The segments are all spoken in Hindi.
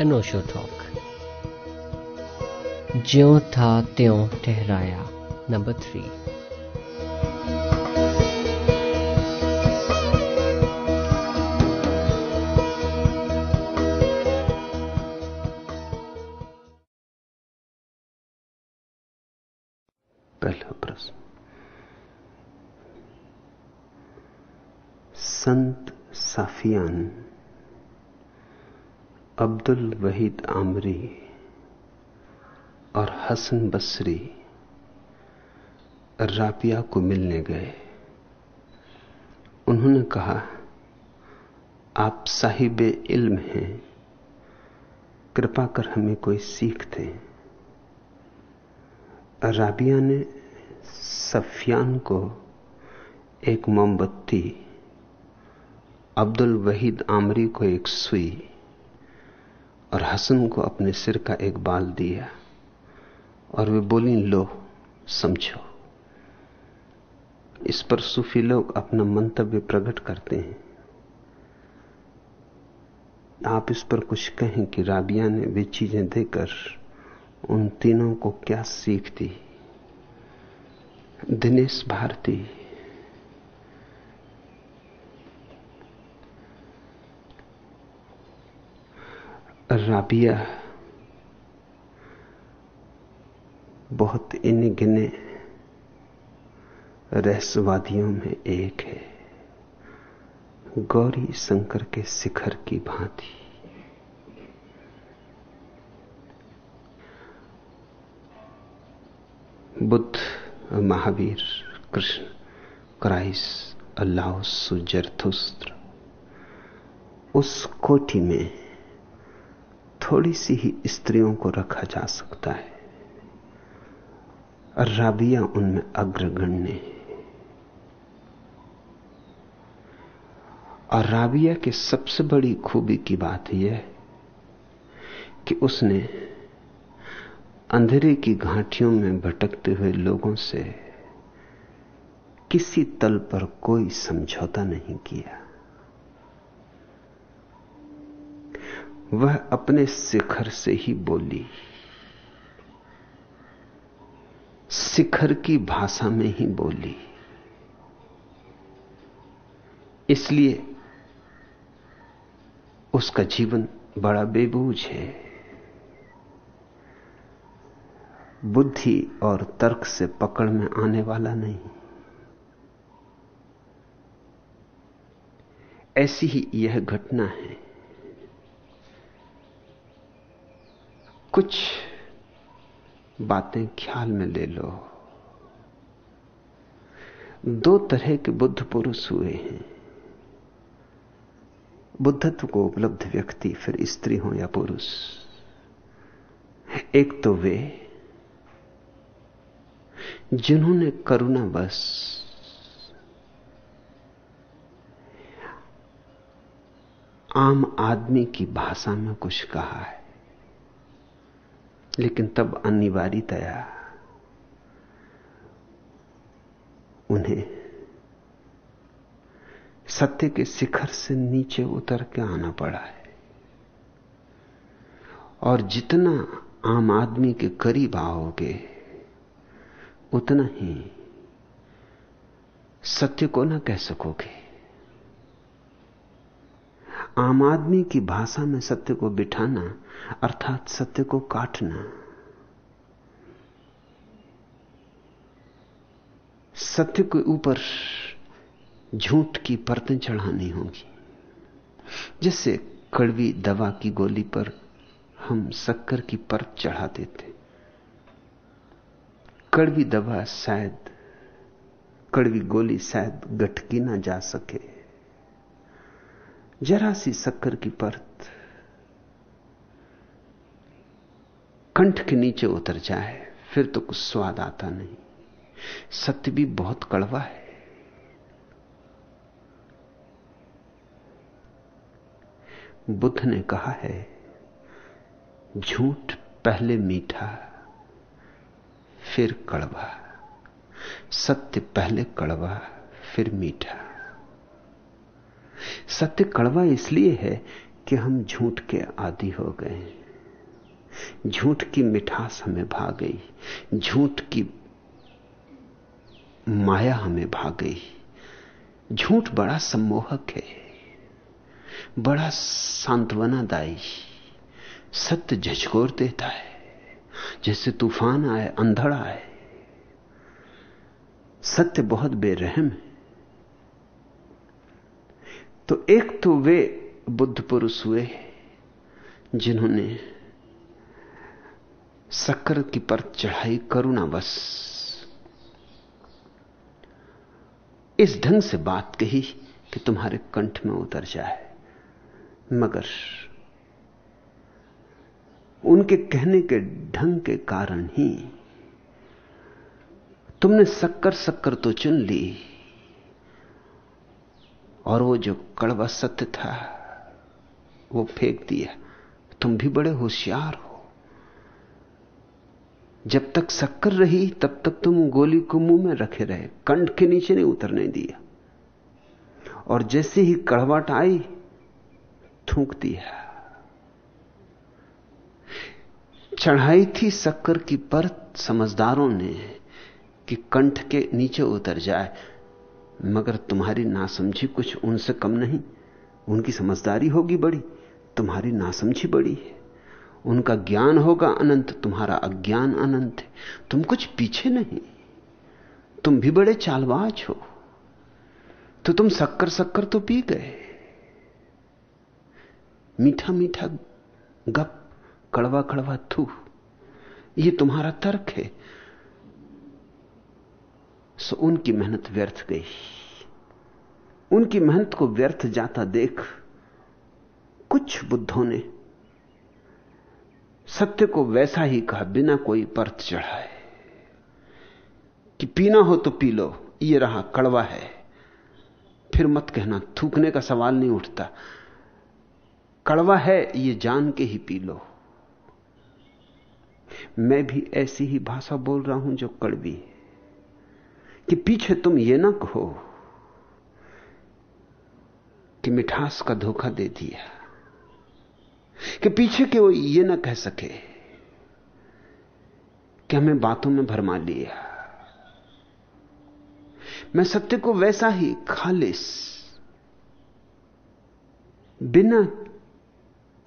अनोशो टॉक। ज्यो था त्यों ठहराया नंबर थ्री। पहला प्रश्न। संत साफियान अब्दुल वहीद आमरी और हसन बसरी राबिया को मिलने गए। उन्होंने कहा, आप साहिब इल्म हैं। कृपा कर हमें कोई सीख दें। राबिया ने सफियान को एक मोमबत्ती, अब्दुल वहीद आमरी को एक सुई और हसन को अपने सिर का एक बाल दिया और वे बोली, लो, समझो। इस पर सूफी लोग अपना मंतव्य प्रकट करते हैं। आप इस पर कुछ कहें कि राबिया ने वे चीज़ें देकर उन तीनों को क्या सीख दी? दिनेश भारती राबिया बहुत इन गिने रहस्यवादियों में एक है। गौरी शंकर के शिखर की भांति। Buddha, Mahavir, Krishna, Christ, Allah, Zarathustra, उस कोटि में थोड़ी सी ही स्त्रियों को रखा जा सकता है। और राबिया उनमें अग्रगण्य है। और राबिया की सबसे बड़ी खूबी की बात यह कि उसने अंधेरे की घाटियों में भटकते हुए लोगों से किसी तल पर कोई समझौता नहीं किया। वह अपने शिखर से ही बोली, शिखर की भाषा में ही बोली। इसलिए उसका जीवन बड़ा बेबूझ है। बुद्धि और तर्क से पकड़ में आने वाला नहीं। ऐसी ही यह घटना है। कुछ बातें ख्याल में ले लो। दो तरह के बुद्ध पुरुष हुए हैं। बुद्धत्व को उपलब्ध व्यक्ति, फिर स्त्री हो या पुरुष। एक तो वे, जिन्होंने करुणा बस। आम आदमी की भाषा में कुछ कहा है। लेकिन तब अनिवार्यतया उन्हें सत्य के शिखर से नीचे उतर के आना पड़ा है। और जितना आम आदमी के करीब आओगे, उतना ही सत्य को ना कह सकोगे। आम आदमी की भाषा में सत्य को बिठाना अर्थात सत्य को काटना। सत्य के ऊपर झूठ की परतें चढ़ानी होगी जैसे कड़वी दवा की गोली पर हम शक्कर की परत चढ़ा देते। कड़वी दवा शायद, कड़वी गोली शायद गटकी ना जा सके। जरा सी शक्कर की परत कंठ के नीचे उतर जाए, फिर तो कुछ स्वाद आता नहीं। सत्य भी बहुत कड़वा है। बुद्ध ने कहा है, झूठ पहले मीठा, फिर कड़वा। सत्य पहले कड़वा, फिर मीठा। सत्य कड़वा इसलिए है कि हम झूठ के आदि हो गए झूठ की मिठास हमें भाग गई, झूठ की माया हमें भाग गई। झूठ बड़ा सम्मोहक है, बड़ा सांत्वनादायी, सत्य झचकोर देता है। जैसे तूफ़ान आए, अंधड़ आए। सत्य बहुत बेरहम है। तो एक तो वे बुद्ध पुरुष हुए जिन्होंने शक्कर की पर चढ़ाई करुणा बस। इस ढंग से बात कही कि तुम्हारे कंठ में उतर जाए। मगर उनके कहने के ढंग के कारण ही तुमने शक्कर शक्कर तो चुन ली, और वो जो कड़वा सत्य था, वो फेंक दिया। तुम भी बड़े होशियार हो। जब तक शक्कर रही, तब तक तुम गोली को मुँह में रखे रहे। कंठ के नीचे नहीं उतरने दिया। और जैसे ही कड़वाट आई थूक दिया चढ़ाई थी शक्कर की परत समझदारों ने कि कंठ के नीचे उतर जाए। मगर तुम्हारी नासमझी कुछ उनसे कम नहीं। उनकी समझदारी होगी बड़ी, तुम्हारी नासमझी बड़ी है। उनका ज्ञान होगा अनंत, तुम्हारा अज्ञान अनंत है। तुम कुछ पीछे नहीं, तुम भी बड़े चालबाज हो। तो तुम शक्कर शक्कर तो पी गए। मीठा मीठा गप, कड़वा कड़वा थू। ये तुम्हारा तर्क है। सो उनकी मेहनत व्यर्थ गई। उनकी मेहनत को व्यर्थ जाता देख कुछ बुद्धों ने सत्य को वैसा ही कहा, बिना कोई परत चढ़ाए। कि पीना हो तो पी लो, ये रहा कड़वा है। फिर मत कहना, थूकने का सवाल नहीं उठता। कड़वा है, ये जान के ही पी लो। मैं भी ऐसी ही भाषा बोल रहा हूँ जो कड़वी कि पीछे तुम ये ना कहो कि मिठास का धोखा दे दिया। कि पीछे के वो ये ना कह सके कि हमें बातों में भरमा लिया। मैं सत्य को वैसा ही खालिस बिना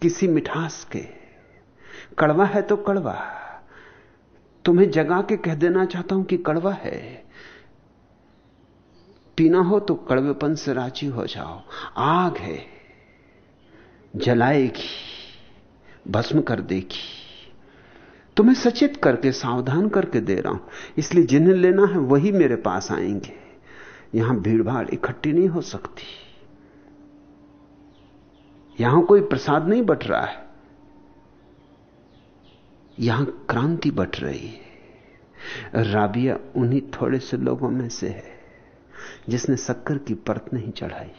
किसी मिठास के, कड़वा है तो कड़वा। तुम्हें जगा के कह देना चाहता हूँ कि कड़वा है। पीना हो तो कड़वेपन से राज़ी हो जाओ। आग है, जलाएगी। भस्म कर देगी तुम्हें सचेत करके, सावधान करके दे रहा हूँ। इसलिए जिन्हें लेना है, वही मेरे पास आएँगे। यहाँ भीड़भाड़ इकट्ठी नहीं हो सकती। यहाँ कोई प्रसाद नहीं बट रहा है। यहाँ क्रांति बट रही है। राबिया उन्हीं थोड़े से लोगों में से है, जिसने शक्कर की परत नहीं चढ़ाई।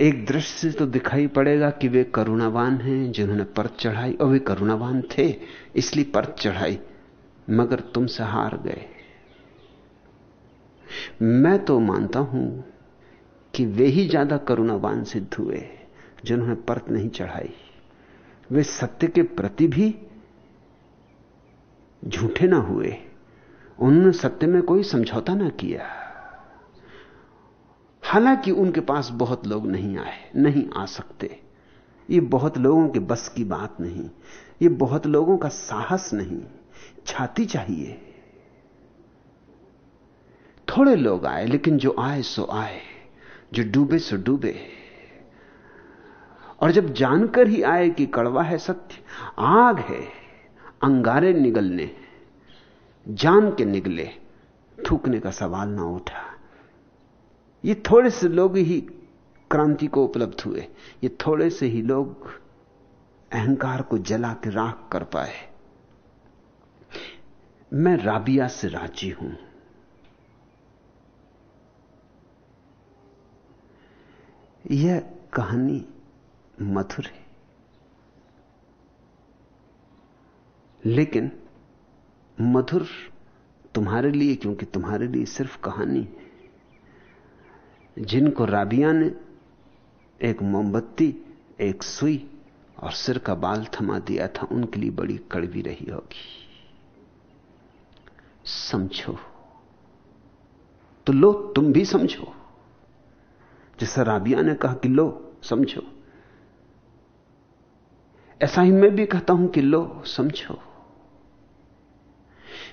एक दृश्य से तो दिखाई पड़ेगा कि वे करुणावान हैं, जिन्होंने परत चढ़ाई, और वे करुणावान थे, इसलिए परत चढ़ाई, मगर तुमसे हार गए। मैं तो मानता हूँ कि वे ही ज़्यादा करुणावान सिद्ध हुए, जिन्होंने परत नहीं चढ़ाई। वे सत्य के प्रति भी झूठे ना हुए, उन्होंने सत्य में कोई समझौता ना किया। हालाँकि उनके पास बहुत लोग नहीं आए, नहीं आ सकते। ये बहुत लोगों के बस की बात नहीं। ये बहुत लोगों का साहस नहीं। छाती चाहिए। थोड़े लोग आए, लेकिन जो आए, सो आए। जो डूबे, सो डूबे। और जब जानकर ही आए कि कड़वा है सत्य, आग है, अंगारे निगलने, जान के निगले, थूकने का सवाल ना उठा। ये थोड़े से लोग ही क्रांति को उपलब्ध हुए। ये थोड़े से ही लोग अहंकार को जला के राख कर पाए। मैं राबिया से राज़ी हूँ। यह कहानी मधुर है। लेकिन मधुर तुम्हारे लिए, क्योंकि तुम्हारे लिए सिर्फ़ कहानी है। जिनको राबिया ने एक मोमबत्ती, एक सुई और सिर का बाल थमा दिया था, उनके लिए बड़ी कड़वी रही होगी। समझो। तो लो, तुम भी समझो। जैसा राबिया ने कहा कि लो, समझो। ऐसा ही मैं भी कहता हूँ कि लो, समझो।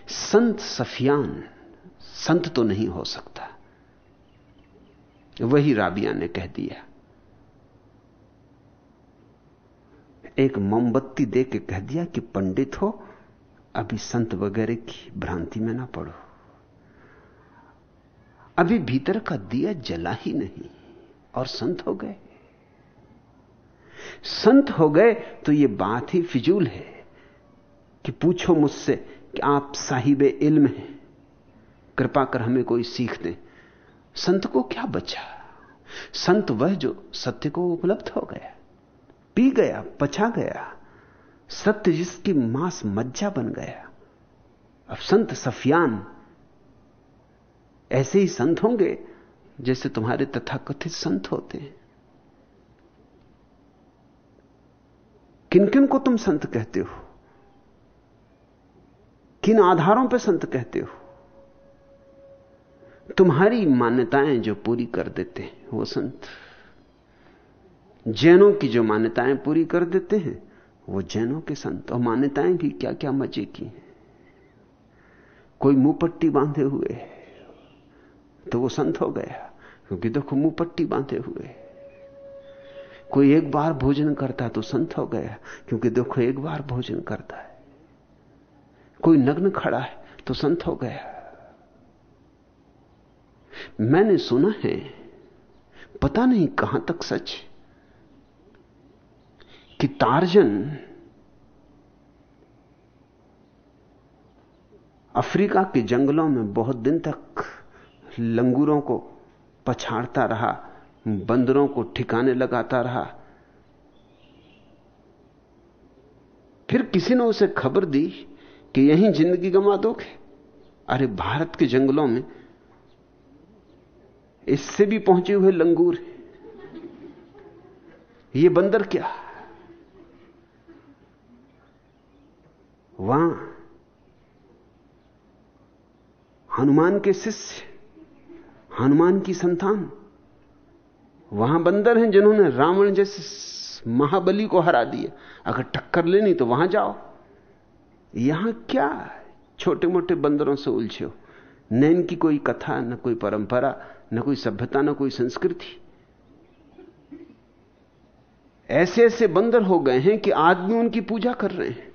संत सफियान, संत तो नहीं हो सकता। वही राबिया ने कह दिया। एक मोमबत्ती दे के कह दिया कि पंडित हो, अभी संत वगैरह की भ्रांति में ना पड़ो। अभी भीतर का दिया जला ही नहीं और संत हो गए। संत हो गए तो यह बात ही फिजूल है कि पूछो मुझसे कि आप साहिब इल्म हैं, कृपा कर हमें कोई सीख दे। संत को क्या बचा? संत वह जो सत्य को उपलब्ध हो गया, पी गया पचा गया, सत्य जिसकी मांस मज्जा बन गया। अब संत सफियान ऐसे ही संत होंगे जैसे तुम्हारे तथाकथित संत होते हैं। किन किन को तुम संत कहते हो? किन आधारों पर संत कहते हो? तुम्हारी मान्यताएँ जो पूरी कर देते हैं, वो संत। जैनों की जो मान्यताएँ पूरी कर देते हैं, वो जैनों के संत। और मान्यताएँ भी क्या क्या मज़े की कोई मुँह पट्टी बांधे हुए तो वो संत हो गया, क्योंकि देखो मुँह पट्टी बांधे हुए कोई एक बार भोजन करता तो संत हो गया, क्योंकि देखो एक बार भोजन करता है। कोई नग्न खड़ा है तो संत हो गया। मैंने सुना है, पता नहीं कहाँ तक सच, कि तारजन अफ्रीका के जंगलों में बहुत दिन तक लंगूरों को पछाड़ता रहा, बंदरों को ठिकाने लगाता रहा। फिर किसी ने उसे खबर दी कि यहीं ज़िंदगी गंवा दोगे? अरे, भारत के जंगलों में इससे भी पहुँचे हुए लंगूर। ये बंदर क्या? वहाँ हनुमान के शिष्य, हनुमान की संतान, वहाँ बंदर हैं जिन्होंने रावण जैसे महाबली को हरा दिया। अगर टक्कर लेनी तो वहाँ जाओ। यहाँ क्या छोटे मोटे बंदरों से उलझे हो? न इनकी कोई कथा, न कोई परंपरा न कोई सभ्यता, न कोई संस्कृति। ऐसे ऐसे बंदर हो गए हैं कि आदमी उनकी पूजा कर रहे हैं।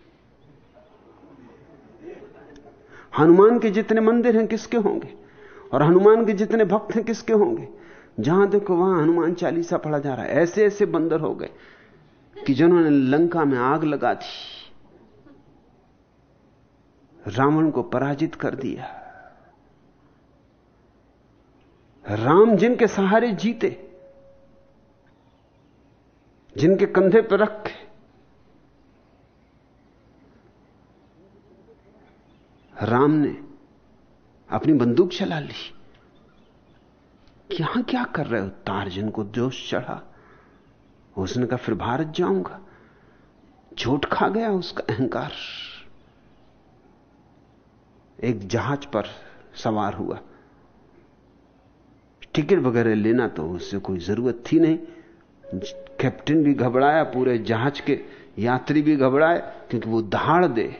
हनुमान के जितने मंदिर हैं, किसके होंगे? और हनुमान के जितने भक्त हैं, किसके होंगे? जहाँ देखो, वहाँ हनुमान चालीसा पढ़ा जा रहा है। ऐसे ऐसे बंदर हो गए कि जिन्होंने लंका में आग लगा दी, रावण को पराजित कर दिया। राम जिनके सहारे जीते, जिनके कंधे पर रख, राम ने अपनी बंदूक चला ली। यहाँ क्या कर रहे हो? तारजन को जोश चढ़ा, उसने कहा, फिर भारत जाऊँगा। झूठ खा गया उसका अहंकार। एक जहाज़ पर सवार हुआ। टिकट वगैरह लेना तो उससे कोई ज़रूरत थी नहीं। कैप्टन भी घबराया, पूरे जहाज़ के यात्री भी घबराए, क्योंकि वो दहाड़ दे।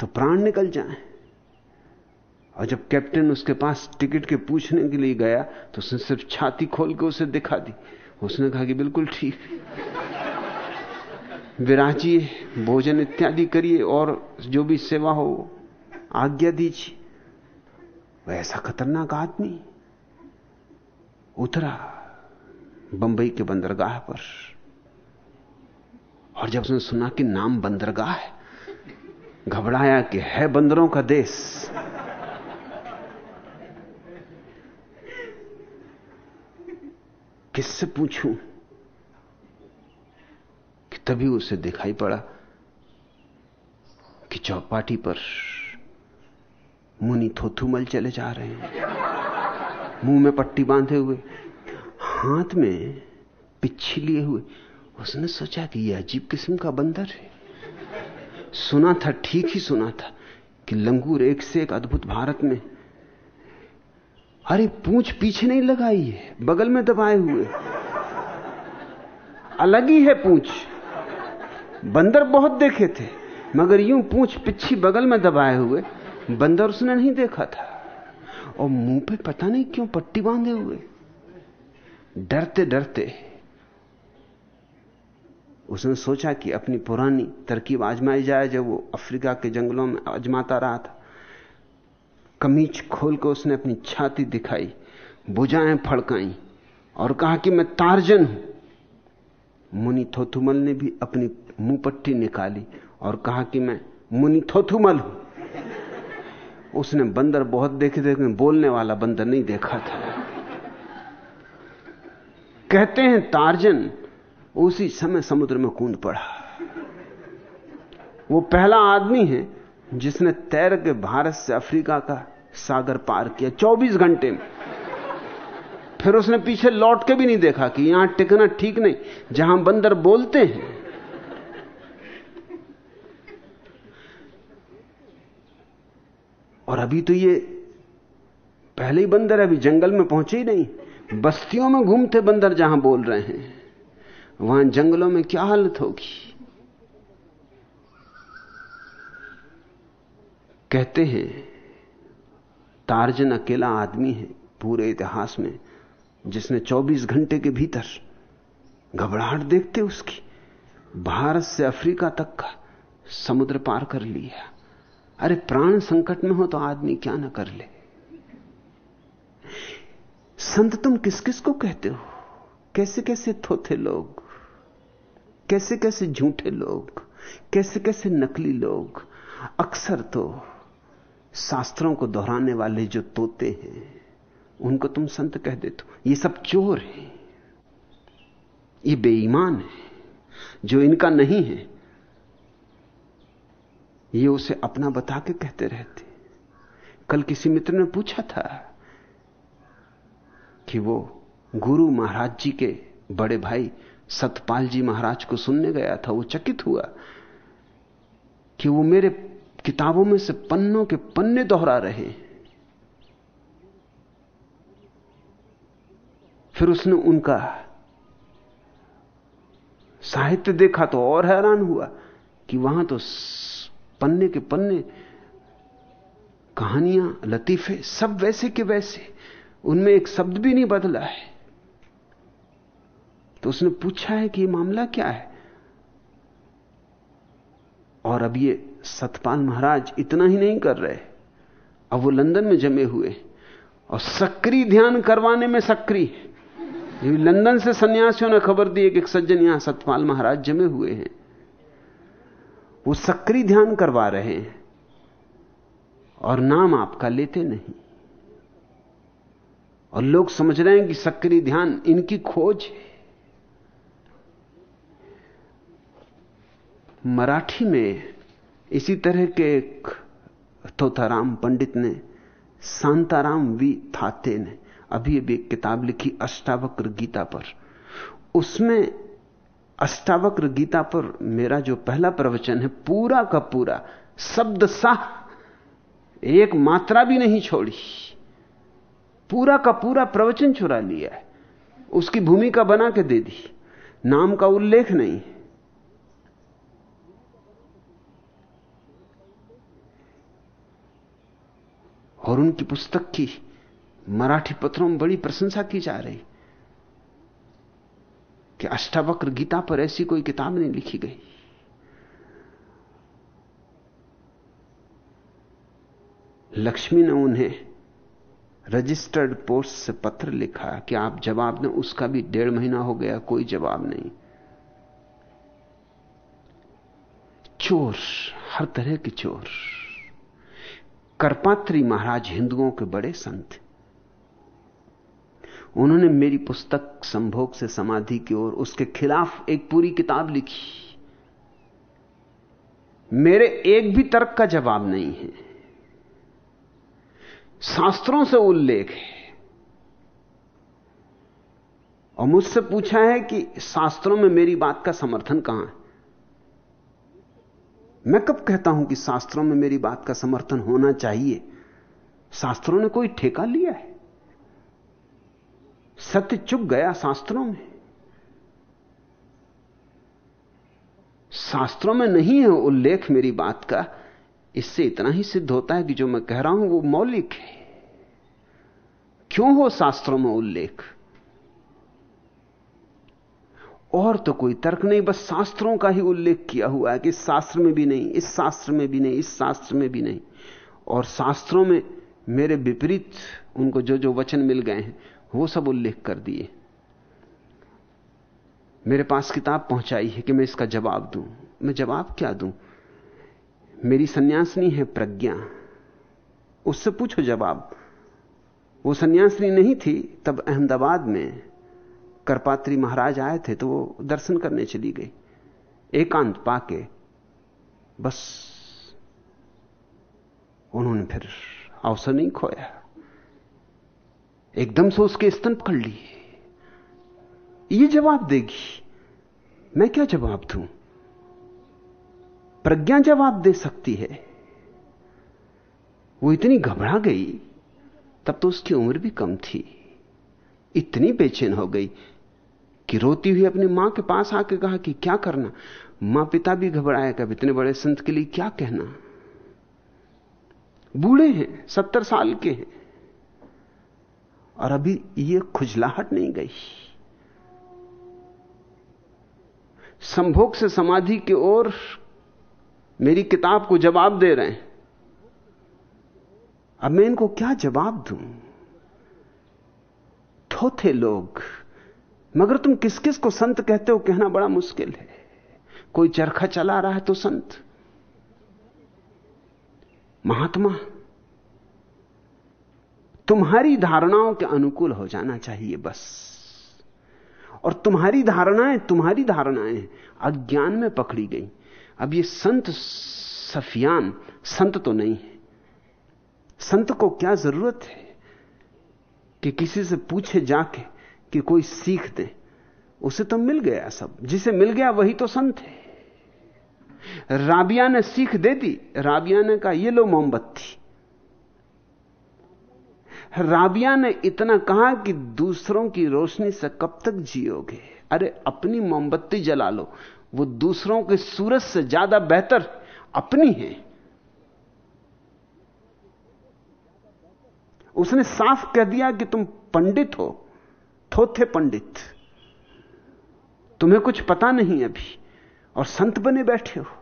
तो प्राण निकल जाए। और जब कैप्टन उसके पास टिकट के पूछने के लिए गया तो उसने सिर्फ़ छाती खोल के उसे दिखा दी। उसने कहा कि बिल्कुल ठीक। विराजिए, भोजन इत्यादि करिए, और जो भी सेवा हो, आज्ञा दीजिए। वह ऐसा खतरनाक आदमी उतरा बंबई के बंदरगाह पर। और जब उसने सुना कि नाम बंदरगाह है, घबराया कि है बंदरों का देश। किससे पूछूँ कि तभी उसे दिखाई पड़ा कि चौपाटी पर मुनि थोथुमल चले जा रहे हैं। मुँह में पट्टी बांधे हुए, हाथ में पिच्छी लिए हुए। उसने सोचा कि यह अजीब किस्म का बंदर है। सुना था, ठीक ही सुना था कि लंगूर एक से एक अद्भुत भारत में। अरे, पूछ पीछे नहीं लगाई है, बगल में दबाए हुए। अलग ही है पूछ। बंदर बहुत देखे थे, मगर यूँ पूछ पिछी बगल में दबाए हुए। बंदर उसने नहीं देखा था। और मुँह पे पता नहीं क्यों पट्टी बांधे हुए। डरते डरते उसने सोचा कि अपनी पुरानी तरकीब आजमाई जाए, जब वो अफ्रीका के जंगलों में आजमाता रहा था। कमीज खोल कर उसने अपनी छाती दिखाई बुझाएँ फड़काई और कहा कि मैं तारजन हूँ। मुनि थोथुमल ने भी अपनी मुँह पट्टी निकाली और कहा कि मैं मुनि थोथुमल हूँ। उसने बंदर बहुत देखे थे लेकिन बोलने वाला बंदर नहीं देखा था। कहते हैं तारजन, उसी समय समुद्र में कूद पड़ा। वो पहला आदमी है जिसने तैर के भारत से अफ्रीका का सागर पार किया 24 घंटे में। फिर उसने पीछे लौट के भी नहीं देखा कि यहाँ टिकना ठीक नहीं। जहाँ बंदर बोलते हैं और अभी तो ये पहले ही बंदर अभी जंगल में पहुँचे ही नहीं। बस्तियों में घूमते बंदर जहाँ बोल रहे हैं, वहाँ जंगलों में क्या हालत होगी? कहते हैं, तारजन अकेला आदमी है पूरे इतिहास में, जिसने 24 घंटे के भीतर घबराहट देखते उसकी, भारत से अफ्रीका तक का समुद्र पार कर लिया। अरे प्राण संकट में हो तो आदमी क्या ना कर ले। संत तुम किस किस को कहते हो? कैसे कैसे थोथे लोग? कैसे कैसे झूठे लोग? कैसे कैसे नकली लोग? अक्सर तो शास्त्रों को दोहराने वाले जो तोते हैं, उनको तुम संत कह देते हो। ये सब चोर हैं। ये बेईमान है। जो इनका नहीं है ये उसे अपना बता के कहते रहते। कल किसी मित्र ने पूछा था कि वो गुरु महाराज जी के बड़े भाई सतपाल जी महाराज को सुनने गया था, वो चकित हुआ कि वो मेरे किताबों में से पन्नों के पन्ने दोहरा रहे फिर उसने उनका साहित्य देखा तो और हैरान हुआ कि वहाँ तो पन्ने के पन्ने, कहानियाँ, लतीफे, सब वैसे के वैसे। उनमें एक शब्द भी नहीं बदला है। तो उसने पूछा है कि यह मामला क्या है? और अब ये सतपाल महाराज इतना ही नहीं कर रहे। अब वो लंदन में जमे हुए और सक्रिय ध्यान करवाने में सक्रिय लंदन से सन्यासियों ने खबर दी कि एक सज्जन यहाँ सतपाल महाराज जमे हुए हैं। वो सक्रिय ध्यान करवा रहे हैं और नाम आपका लेते नहीं। और लोग समझ रहे हैं कि सक्रिय ध्यान इनकी खोज है। मराठी में इसी तरह के एक तोताराम पंडित ने, शांताराम वी थाते ने, अभी अभी एक किताब लिखी अष्टावक्र गीता पर। उसमें अष्टावक्र गीता पर मेरा जो पहला प्रवचन है, पूरा का पूरा, शब्द साह, एक मात्रा भी नहीं छोड़ी। पूरा का पूरा प्रवचन चुरा लिया है। उसकी भूमिका बना के दे दी। नाम का उल्लेख नहीं। और उनकी पुस्तक की मराठी पत्रों में बड़ी प्रशंसा की जा रही। कि अष्टावक्र गीता पर ऐसी कोई किताब नहीं लिखी गई। लक्ष्मी ने उन्हें रजिस्टर्ड पोस्ट से पत्र लिखा कि आप जवाब दें, उसका भी डेढ़ महीना हो गया, कोई जवाब नहीं। चोर, हर तरह के चोर। करपात्री महाराज हिंदुओं के बड़े संत उन्होंने मेरी पुस्तक संभोग से समाधि की ओर उसके खिलाफ एक पूरी किताब लिखी। मेरे एक भी तर्क का जवाब नहीं है। शास्त्रों से उल्लेख है। और मुझसे पूछा है कि शास्त्रों में मेरी बात का समर्थन कहाँ है? मैं कब कहता हूँ कि शास्त्रों में मेरी बात का समर्थन होना चाहिए? शास्त्रों ने कोई ठेका लिया है? सत्य चुप गया शास्त्रों में। शास्त्रों में नहीं है उल्लेख मेरी बात का। इससे इतना ही सिद्ध होता है कि जो मैं कह रहा हूँ वो मौलिक है। क्यों हो शास्त्रों में उल्लेख? और तो कोई तर्क नहीं, बस शास्त्रों का ही उल्लेख किया हुआ है कि इस शास्त्र में भी नहीं, इस शास्त्र में भी नहीं, इस शास्त्र में भी नहीं। और शास्त्रों में मेरे विपरीत उनको जो जो वचन मिल गए हैं वो सब उल्लेख कर दिए। मेरे पास किताब पहुंचाई है कि मैं इसका जवाब दूँ। मैं जवाब क्या दूँ? मेरी सन्यासनी है प्रज्ञा। उससे पूछो जवाब। वो सन्यासनी नहीं थी, तब अहमदाबाद में करपात्री महाराज आए थे तो वो दर्शन करने चली गई। एकांत पाके बस उन्होंने फिर अवसर नहीं खोया। एकदम से उसके स्तन पकड़ लिए। ये जवाब देगी। मैं क्या जवाब दूँ? प्रज्ञा जवाब दे सकती है। वो इतनी घबरा गई, तब तो उसकी उम्र भी कम थी। इतनी बेचैन हो गई कि रोती हुई अपनी माँ के पास आके कहा कि क्या करना? माँ पिता भी घबराया कब इतने बड़े संत के लिए क्या कहना? बूढ़े हैं, सत्तर साल के हैं। और अभी ये खुजलाहट नहीं गई। संभोग से समाधि की ओर मेरी किताब को जवाब दे रहे हैं। अब मैं इनको क्या जवाब दूँ? थोथे लोग, मगर तुम किस किस को संत कहते हो कहना बड़ा मुश्किल है। कोई चरखा चला रहा है तो संत। महात्मा तुम्हारी धारणाओं के अनुकूल हो जाना चाहिए बस। और तुम्हारी धारणाएँ तुम्हारी धारणाएँ अज्ञान में पकड़ी गई। अब ये संत सफियान, संत तो नहीं है। संत को क्या ज़रूरत है कि किसी से पूछे जाके कि कोई सीख दे? उसे तो मिल गया सब। जिसे मिल गया वही तो संत है। राबिया ने सीख दे दी। राबिया ने कहा, ये लो मोमबत्ती। राबिया ने इतना कहा कि दूसरों की रोशनी से कब तक जियोगे? अरे, अपनी मोमबत्ती जला लो। वो दूसरों के सूरज से ज़्यादा बेहतर अपनी है। उसने साफ़ कह दिया कि तुम पंडित हो, थोथे पंडित। तुम्हें कुछ पता नहीं अभी, और संत बने बैठे हो।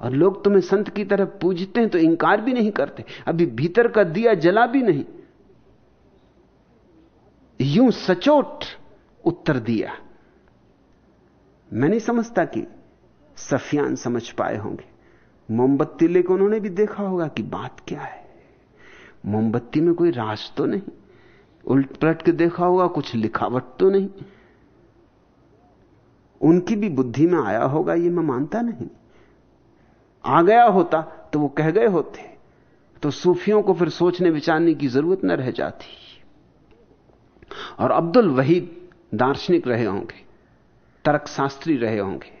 और लोग तुम्हें संत की तरह पूजते हैं तो इंकार भी नहीं करते। अभी भीतर का दिया जला भी नहीं। यूँ सचोट उत्तर दिया। मैं नहीं समझता कि सफियान समझ पाए होंगे। मोमबत्ती लेकर उन्होंने भी देखा होगा कि बात क्या है। मोमबत्ती में कोई राज तो नहीं। उल्ट पलट के देखा होगा, कुछ लिखावट तो नहीं। उनकी भी बुद्धि में आया होगा, ये मैं मानता नहीं। आ गया होता तो वो कह गए होते। तो सूफियों को फिर सोचने विचारने की ज़रूरत न रह जाती। और अब्दुल वहीद दार्शनिक रहे होंगे, तर्कशास्त्री रहे होंगे।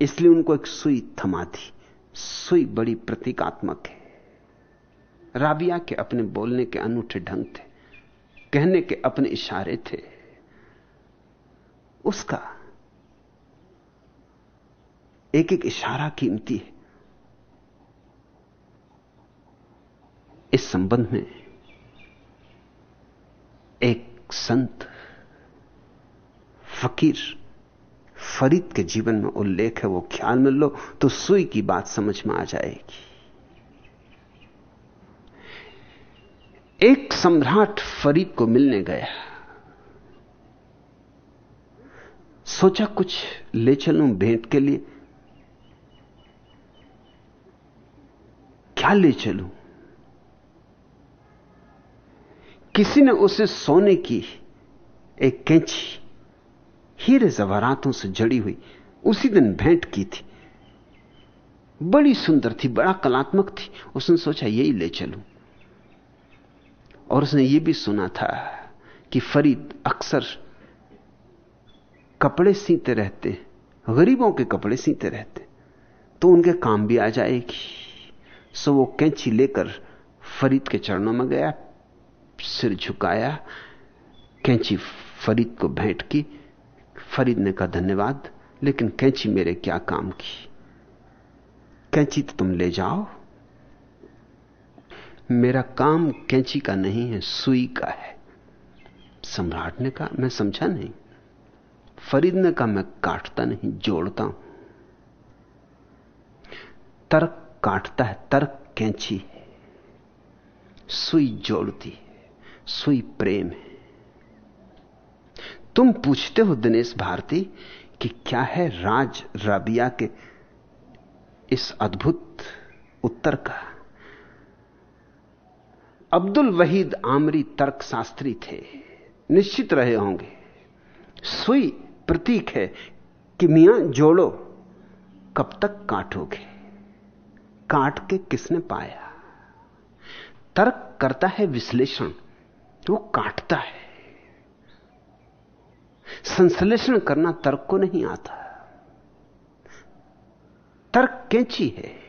इसलिए उनको एक सुई थमा थी सुई बड़ी प्रतीकात्मक है। राबिया के अपने बोलने के अनूठे ढंग थे, कहने के अपने इशारे थे। उसका एक एक इशारा कीमती है। इस संबंध में एक संत फकीर फरीद के जीवन में उल्लेख है, वो ख्याल में लो तो सुई की बात समझ में आ जाएगी। एक सम्राट फरीद को मिलने गया। सोचा कुछ ले चलूँ भेंट के लिए। क्या ले चलूँ? किसी ने उसे सोने की एक कैंची, हीरे जवारातों से जड़ी हुई, उसी दिन भेंट की थी। बड़ी सुंदर थी, बड़ा कलात्मक थी। उसने सोचा, यही ले चलूँ। और उसने यह भी सुना था कि फरीद अक्सर कपड़े सीते रहते, गरीबों के कपड़े सीते रहते तो उनके काम भी आ जाएगी। सो वो कैंची लेकर फरीद के चरणों में गया, सिर झुकाया, कैंची फरीद को भेंट की। फरीद ने कहा, धन्यवाद, लेकिन कैंची मेरे क्या काम की? कैंची तो तुम ले जाओ। मेरा काम कैंची का नहीं है, सुई का है। सम्राट ने कहा, मैं समझा नहीं। फरीद ने कहा, मैं काटता नहीं, जोड़ता हूँ। तर्क काटता है, तर्क कैंची है। सुई जोड़ती है, सुई प्रेम है। तुम पूछते हो दिनेश भारती कि क्या है राज राबिया के इस अद्भुत उत्तर का? अब्दुल वहीद आमरी तर्कशास्त्री थे, निश्चित रहे होंगे। सुई प्रतीक है कि मियाँ जोड़ो कब तक काटोगे। काट के किसने पाया? तर्क करता है विश्लेषण तो वो काटता है। संश्लेषण करना तर्क को नहीं आता। तर्क कैंची है।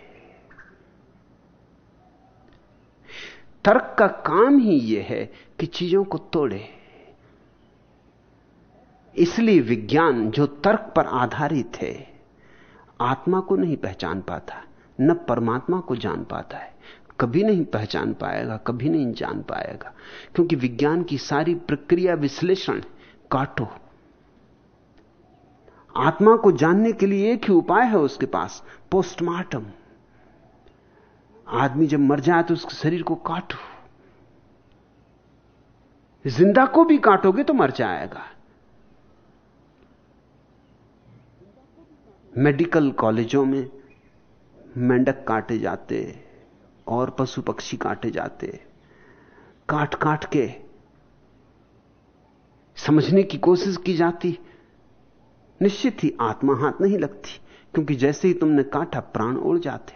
तर्क का काम ही यह है कि चीज़ों को तोड़े। इसलिए विज्ञान जो तर्क पर आधारित है, आत्मा को नहीं पहचान पाता। न परमात्मा को जान पाता है। कभी नहीं पहचान पाएगा, कभी नहीं जान पाएगा, क्योंकि विज्ञान की सारी प्रक्रिया विश्लेषण काटो। आत्मा को जानने के लिए एक ही उपाय है उसके पास पोस्टमार्टम आदमी जब मर जाए तो उसके शरीर को काटो। ज़िंदा को भी काटोगे तो मर जाएगा। मेडिकल कॉलेजों में मेंढक काटे जाते और पशु पक्षी काटे जाते। काट काट के समझने की कोशिश की जाती। निश्चित ही आत्मा हाथ नहीं लगती, क्योंकि जैसे ही तुमने काटा, प्राण उड़ जाते।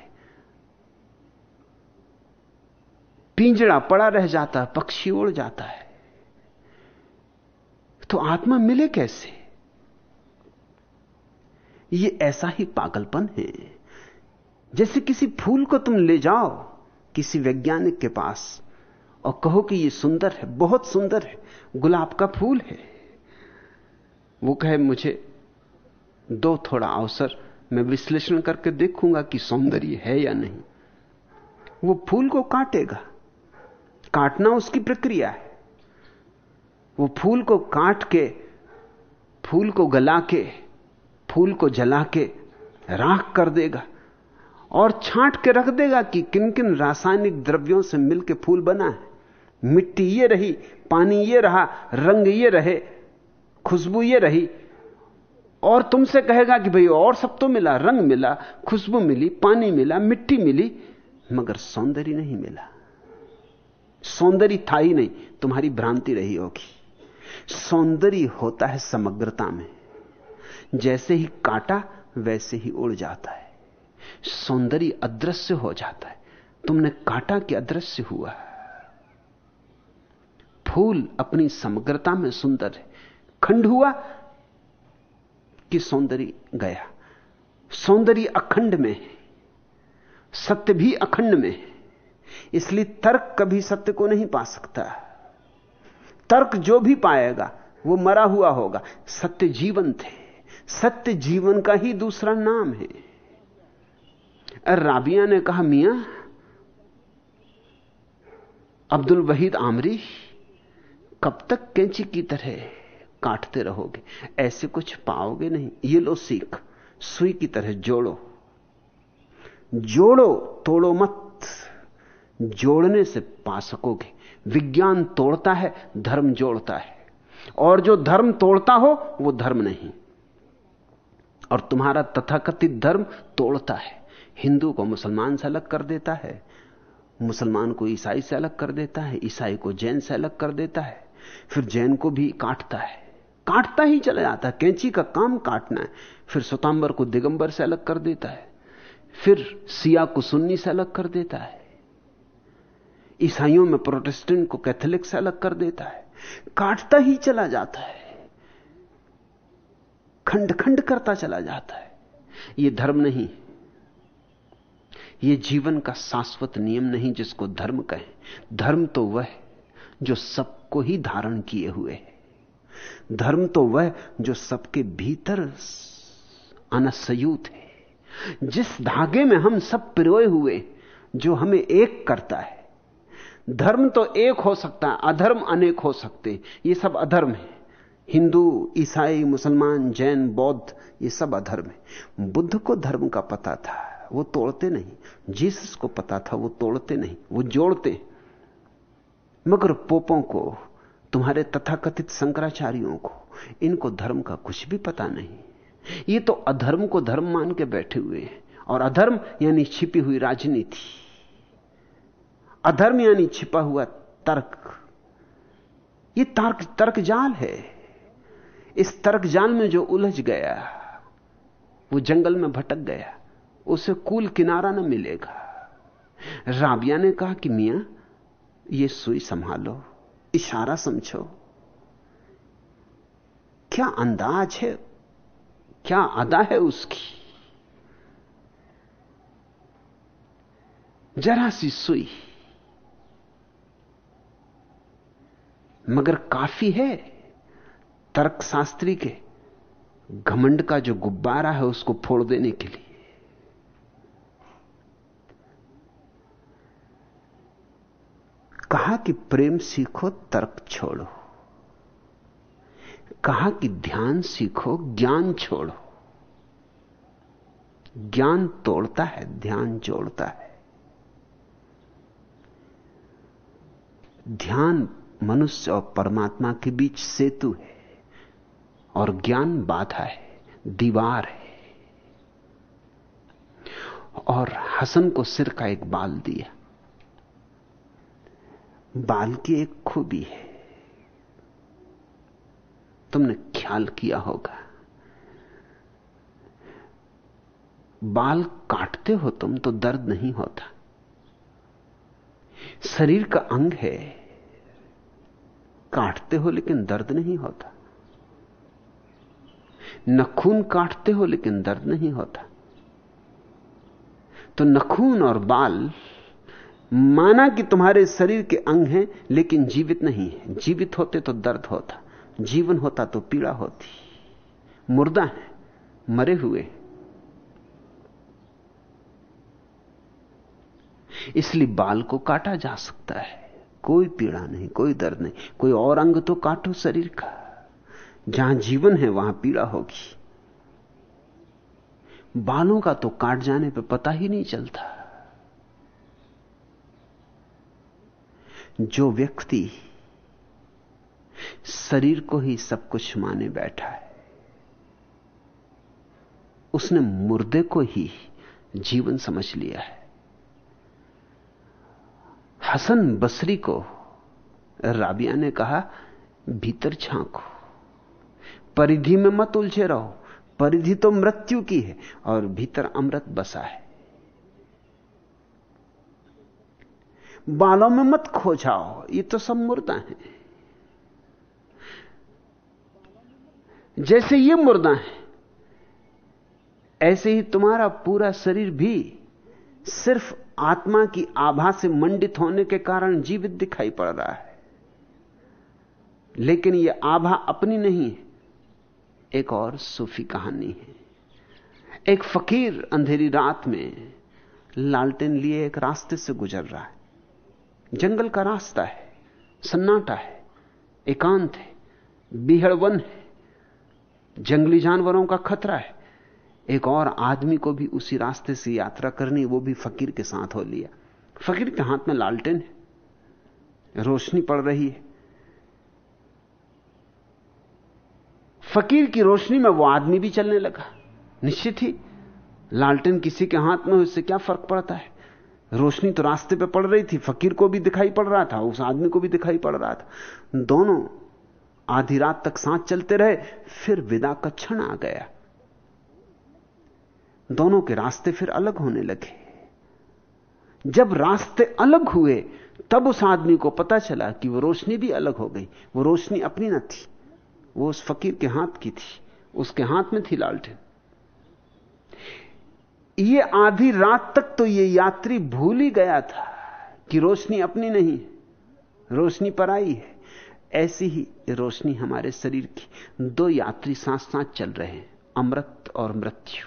पिंजड़ा पड़ा रह जाता, पक्षी उड़ जाता है। तो आत्मा मिले कैसे? ये ऐसा ही पागलपन है। जैसे किसी फूल को तुम ले जाओ किसी वैज्ञानिक के पास और कहो कि ये सुंदर है, बहुत सुंदर है, गुलाब का फूल है। वो कहे, मुझे दो थोड़ा अवसर, मैं विश्लेषण करके देखूँगा कि सौंदर्य है या नहीं। वो फूल को काटेगा। काटना उसकी प्रक्रिया है। वो फूल को काट के, फूल को गला के, फूल को जला के राख कर देगा। और छांट के रख देगा कि किन किन रासायनिक द्रव्यों से मिलकर फूल बना है। मिट्टी ये रही, पानी ये रहा, रंग ये रहे, खुशबू ये रही। और तुमसे कहेगा कि भाई और सब तो मिला, रंग मिला, खुशबू मिली, पानी मिला, मिट्टी मिली, मगर सौंदर्य नहीं मिला। सौंदर्य था ही नहीं, तुम्हारी भ्रांति रही होगी। सौंदर्य होता है समग्रता में। जैसे ही काटा, वैसे ही उड़ जाता है। सौंदर्य अदृश्य हो जाता है। तुमने काटा कि अदृश्य हुआ फूल अपनी समग्रता में सुंदर है। खंड हुआ कि सौंदर्य गया। सौंदर्य अखंड में है। सत्य भी अखंड में है। इसलिए तर्क कभी सत्य को नहीं पा सकता। तर्क जो भी पाएगा, वो मरा हुआ होगा। सत्य जीवन थे सत्य जीवन का ही दूसरा नाम है। राबिया ने कहा, मियाँ, अब्दुल वहीद आमरी, कब तक कैंची की तरह काटते रहोगे? ऐसे कुछ पाओगे नहीं। ये लो सीख, सुई की तरह जोड़ो। जोड़ो, तोड़ो मत। जोड़ने से पा सकोगे। विज्ञान तोड़ता है, धर्म जोड़ता है। और जो धर्म तोड़ता हो, वो धर्म नहीं। और तुम्हारा तथाकथित धर्म तोड़ता है। हिंदू को मुसलमान से अलग कर देता है। मुसलमान को ईसाई से अलग कर देता है, ईसाई को जैन से अलग कर देता है। फिर जैन को भी काटता है। काटता ही चला जाता है। कैंची का काम काटना है। फिर स्वतंबर को दिगंबर से अलग कर देता है। फिर सिया को सुन्नी से अलग कर देता है। ईसाइयों में प्रोटेस्टेंट को कैथोलिक से अलग कर देता है। काटता ही चला जाता है। खंड खंड करता चला जाता है। यह धर्म नहीं यह जीवन का शाश्वत नियम नहीं जिसको धर्म कहें। धर्म तो वह जो सबको ही धारण किए हुए है। धर्म तो वह जो सबके भीतर अनसयूत है। जिस धागे में हम सब पिरोए हुए, जो हमें एक करता है। धर्म तो एक हो सकता है, अधर्म अनेक हो सकते ये सब अधर्म है। हिंदू, ईसाई, मुसलमान, जैन, बौद्ध, ये सब अधर्म है। बुद्ध को धर्म का पता था। वो तोड़ते नहीं। जीसस को पता था वो तोड़ते नहीं, वो जोड़ते। मगर पोपों को, तुम्हारे तथाकथित शंकराचार्यों को, इनको धर्म का कुछ भी पता नहीं। ये तो अधर्म को धर्म मान के बैठे हुए हैं। और अधर्म यानी छिपी हुई राजनीति। अधर्म यानी छिपा हुआ तर्क। ये तर्क तर्क जाल है। इस तर्क जाल में जो उलझ गया, वो जंगल में भटक गया। उसे कूल किनारा न मिलेगा। राबिया ने कहा कि मियाँ, ये सुई संभालो, इशारा समझो। क्या अंदाज है? क्या अदा है उसकी? जरा सी सुई। मगर काफ़ी है, तर्कशास्त्री के। घमंड का जो गुब्बारा है, उसको फोड़ देने के लिए। कहा कि प्रेम सीखो, तर्क छोड़ो। कहा कि ध्यान सीखो, ज्ञान छोड़ो। ज्ञान तोड़ता है, ध्यान जोड़ता है। ध्यान मनुष्य और परमात्मा के बीच सेतु है और ज्ञान बाधा है, दीवार है। और हसन को सिर का एक बाल दिया। बाल की एक खूबी है। तुमने ख्याल किया होगा। बाल काटते हो तुम तो दर्द नहीं होता। शरीर का अंग है। काटते हो लेकिन दर्द नहीं होता। नखून काटते हो लेकिन दर्द नहीं होता। तो नखून और बाल माना कि तुम्हारे शरीर के अंग हैं, लेकिन जीवित नहीं है। जीवित होते तो दर्द होता, जीवन होता तो पीड़ा होती। मुर्दा है, मरे हुए। इसलिए बाल को काटा जा सकता है। कोई पीड़ा नहीं, कोई दर्द नहीं। कोई और अंग तो काटो शरीर का। जहाँ जीवन है, वहाँ पीड़ा होगी। बालों का तो काट जाने पर पता ही नहीं चलता। जो व्यक्ति शरीर को ही सब कुछ माने बैठा है, उसने मुर्दे को ही जीवन समझ लिया है। हसन बसरी को राबिया ने कहा, भीतर झांको, परिधि में मत उलझे रहो, परिधि तो मृत्यु की है और भीतर अमृत बसा है। बालों में मत खो जाओ ये तो सब मुर्दा है। जैसे ये मुर्दा है, ऐसे ही तुम्हारा पूरा शरीर भी सिर्फ़ आत्मा की आभा से मंडित होने के कारण जीवित दिखाई पड़ रहा है। लेकिन यह आभा अपनी नहीं है, एक और सूफी कहानी है। एक फकीर अंधेरी रात में लालटेन लिए एक रास्ते से गुजर रहा है। जंगल का रास्ता है, सन्नाटा है, एकांत है बिहड़ वन है, जंगली जानवरों का खतरा है। एक और आदमी को भी उसी रास्ते से यात्रा करनी, वो भी फकीर के साथ हो लिया। फकीर के हाथ में लालटेन है, रोशनी पड़ रही है। फकीर की रोशनी में वो आदमी भी चलने लगा। निश्चित ही, लालटेन किसी के हाथ में उससे क्या फ़र्क पड़ता है? रोशनी तो रास्ते पे पड़ रही थी, फकीर को भी दिखाई पड़ रहा था, उस आदमी को भी दिखाई पड़ रहा था। दोनों आधी रात तक साथ चलते रहे, फिर विदा का क्षण आ गया। दोनों के रास्ते फिर अलग होने लगे। जब रास्ते अलग हुए, तब उस आदमी को पता चला कि वो रोशनी भी अलग हो गई। वो रोशनी अपनी न थी, वो उस फकीर के हाथ की थी, उसके हाथ में थी लालटेन। ये आधी रात तक तो ये यात्री भूल ही गया था कि रोशनी अपनी नहीं रोशनी पर आई है। ऐसी ही रोशनी हमारे शरीर की दो यात्री साथ साथ चल रहे हैं, अमृत और मृत्यु।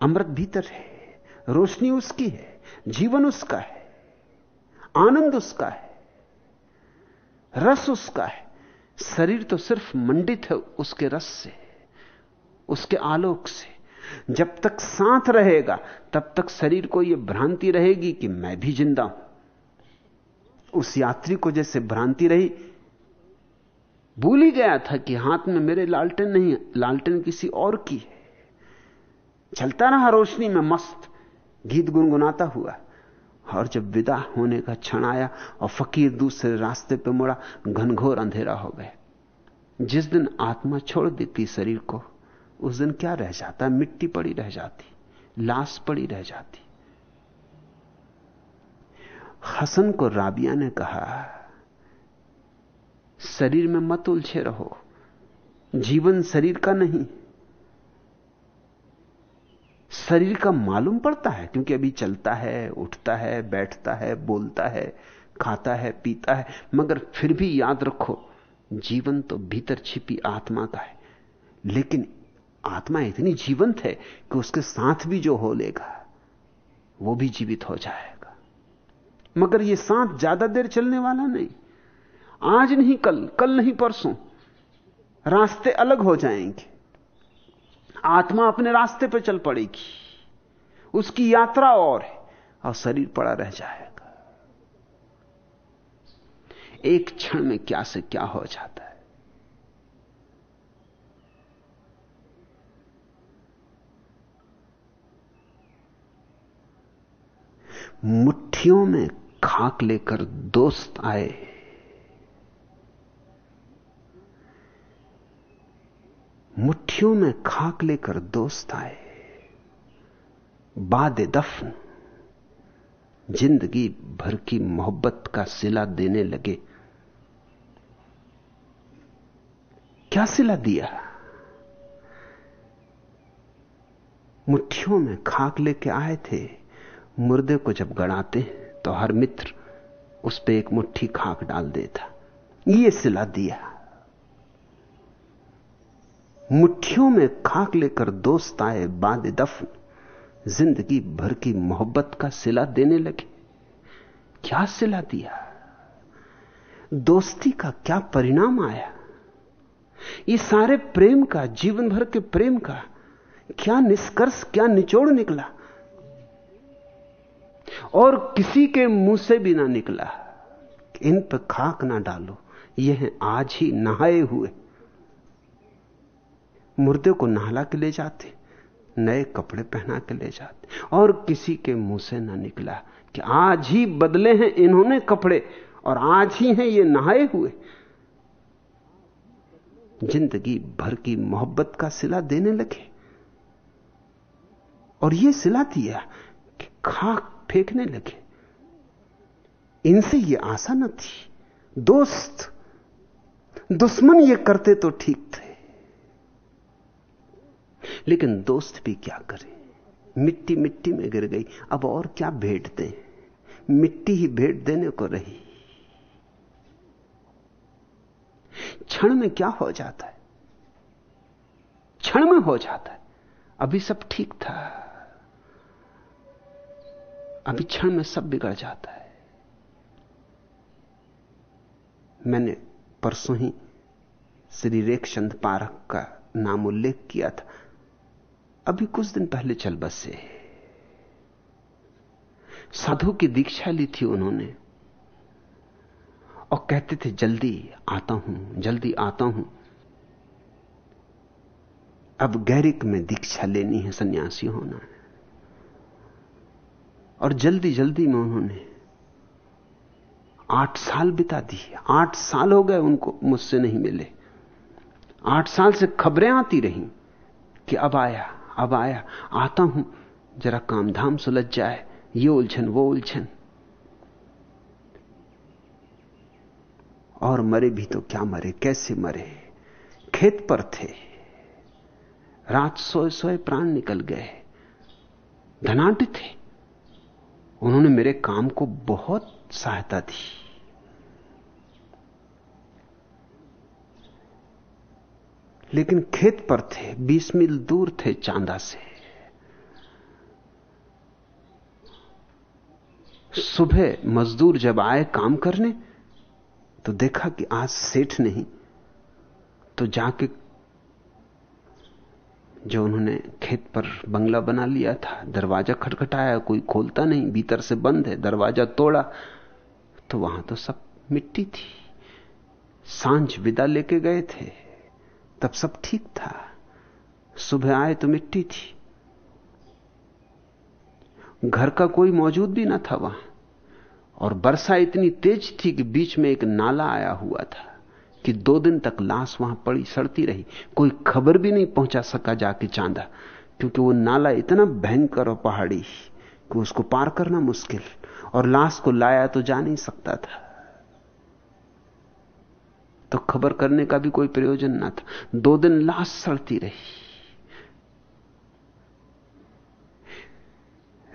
अमृत भीतर है, रोशनी उसकी है, जीवन उसका है, आनंद उसका है, रस उसका है। शरीर तो सिर्फ़ मंडित है उसके रस से, उसके आलोक से। जब तक साथ रहेगा, तब तक शरीर को यह भ्रांति रहेगी कि मैं भी ज़िंदा हूँ। उस यात्री को जैसे भ्रांति रही, भूल ही गया था कि हाथ में मेरे लालटेन नहीं लालटेन किसी और की है। चलता रहा रोशनी में मस्त, गीत गुनगुनाता हुआ, और जब विदा होने का क्षण आया और फकीर दूसरे रास्ते पर मुड़ा, घनघोर अंधेरा हो गया। जिस दिन आत्मा छोड़ देती शरीर को उस दिन क्या रह जाता? मिट्टी पड़ी रह जाती, लाश पड़ी रह जाती। हसन को राबिया ने कहा, शरीर में मत उलझे रहो, जीवन शरीर का नहीं। शरीर का मालूम पड़ता है, क्योंकि अभी चलता है, उठता है, बैठता है, बोलता है, खाता है, पीता है, मगर फिर भी याद रखो, जीवन तो भीतर छिपी आत्मा का है। लेकिन आत्मा इतनी जीवंत है कि उसके साथ भी जो हो लेगा, वो भी जीवित हो जाएगा। मगर ये साथ ज़्यादा देर चलने वाला नहीं। आज नहीं, कल कल नहीं, परसों। रास्ते अलग हो जाएँगे। आत्मा अपने रास्ते पर चल पड़ेगी। उसकी यात्रा और है, और शरीर पड़ा रह जाएगा। एक क्षण में क्या से क्या हो जाता है। मुट्ठियों में खाक लेकर दोस्त आए। मुट्ठियों में खाक लेकर दोस्त आए। बाद दफन। ज़िंदगी भर की मोहब्बत का सिला देने लगे। क्या सिला दिया? मुट्ठियों में खाक लेके आए थे। मुर्दे को जब गड़ाते तो हर मित्र उस पर एक मुट्ठी खाक डाल देता। ये सिला दिया। मुट्ठियों में खाक लेकर दोस्त आए बाद दफन। ज़िंदगी भर की मोहब्बत का सिला देने लगे। क्या सिला दिया? दोस्ती का क्या परिणाम आया? ये सारे प्रेम का, जीवन भर के प्रेम का, क्या निष्कर्ष, क्या निचोड़ निकला? और किसी के मुँह से भी ना निकला। इन पर खाक ना डालो। यह आज ही नहाए हुए। मुर्दे को नहला के ले जाते, नए कपड़े पहना के ले जाते, और किसी के मुँह से ना निकला कि आज ही बदले हैं इन्होंने कपड़े, और आज ही हैं ये नहाए हुए। ज़िंदगी भर की मोहब्बत का सिला देने लगे। और ये सिला दिया कि खाक फेंकने लगे। इनसे ये आशा न थी। दोस्त, दुश्मन ये करते तो ठीक थे। लेकिन दोस्त भी क्या करे? मिट्टी मिट्टी में गिर गई। अब और क्या भेंट दें? मिट्टी ही भेंट देने को रही। क्षण में क्या हो जाता है? क्षण में हो जाता है। अभी सब ठीक था। अभी क्षण में सब बिगड़ जाता है। मैंने परसों ही श्री रेखचंद पारक का नाम उल्लेख किया था। अभी कुछ दिन पहले चल बसे। साधु की दीक्षा ली थी उन्होंने। और कहते थे, जल्दी आता हूँ, जल्दी आता हूँ। अब गैरिक में दीक्षा लेनी है, सन्यासी होना है। और जल्दी जल्दी में उन्होंने आठ साल बिता दी आठ साल हो गए उनको, मुझसे नहीं मिले। आठ साल से खबरें आती रहीं कि अब आया अब आया, आता हूँ, जरा काम धाम सुलझ जाए, ये उलझन, वो उलझन। और मरे भी तो क्या मरे, कैसे मरे? खेत पर थे। रात सोए सोए प्राण निकल गए। धनाट थे। उन्होंने मेरे काम को बहुत सहायता दी। लेकिन खेत पर थे 20 मील दूर थे चांदा से। सुबह मजदूर जब आए काम करने तो देखा कि आज सेठ नहीं तो जाके जो उन्होंने खेत पर बंगला बना लिया था, दरवाज़ा खटखटाया, कोई खोलता नहीं, भीतर से बंद है, दरवाज़ा तोड़ा तो वहाँ तो सब मिट्टी थी। साँझ विदा लेके गए थे, तब सब ठीक था, सुबह आए तो मिट्टी थी। घर का कोई मौजूद भी ना था वहाँ, और वर्षा इतनी तेज थी कि बीच में एक नाला आया हुआ था। कि दो दिन तक लाश वहाँ पड़ी, सड़ती रही। कोई खबर भी नहीं पहुँचा सका जाके चांदा, क्योंकि वो नाला इतना भयंकर और पहाड़ी कि उसको पार करना मुश्किल, और लाश को लाया तो जा नहीं सकता था। तो खबर करने का भी कोई प्रयोजन ना था। दो दिन लाश सड़ती रही।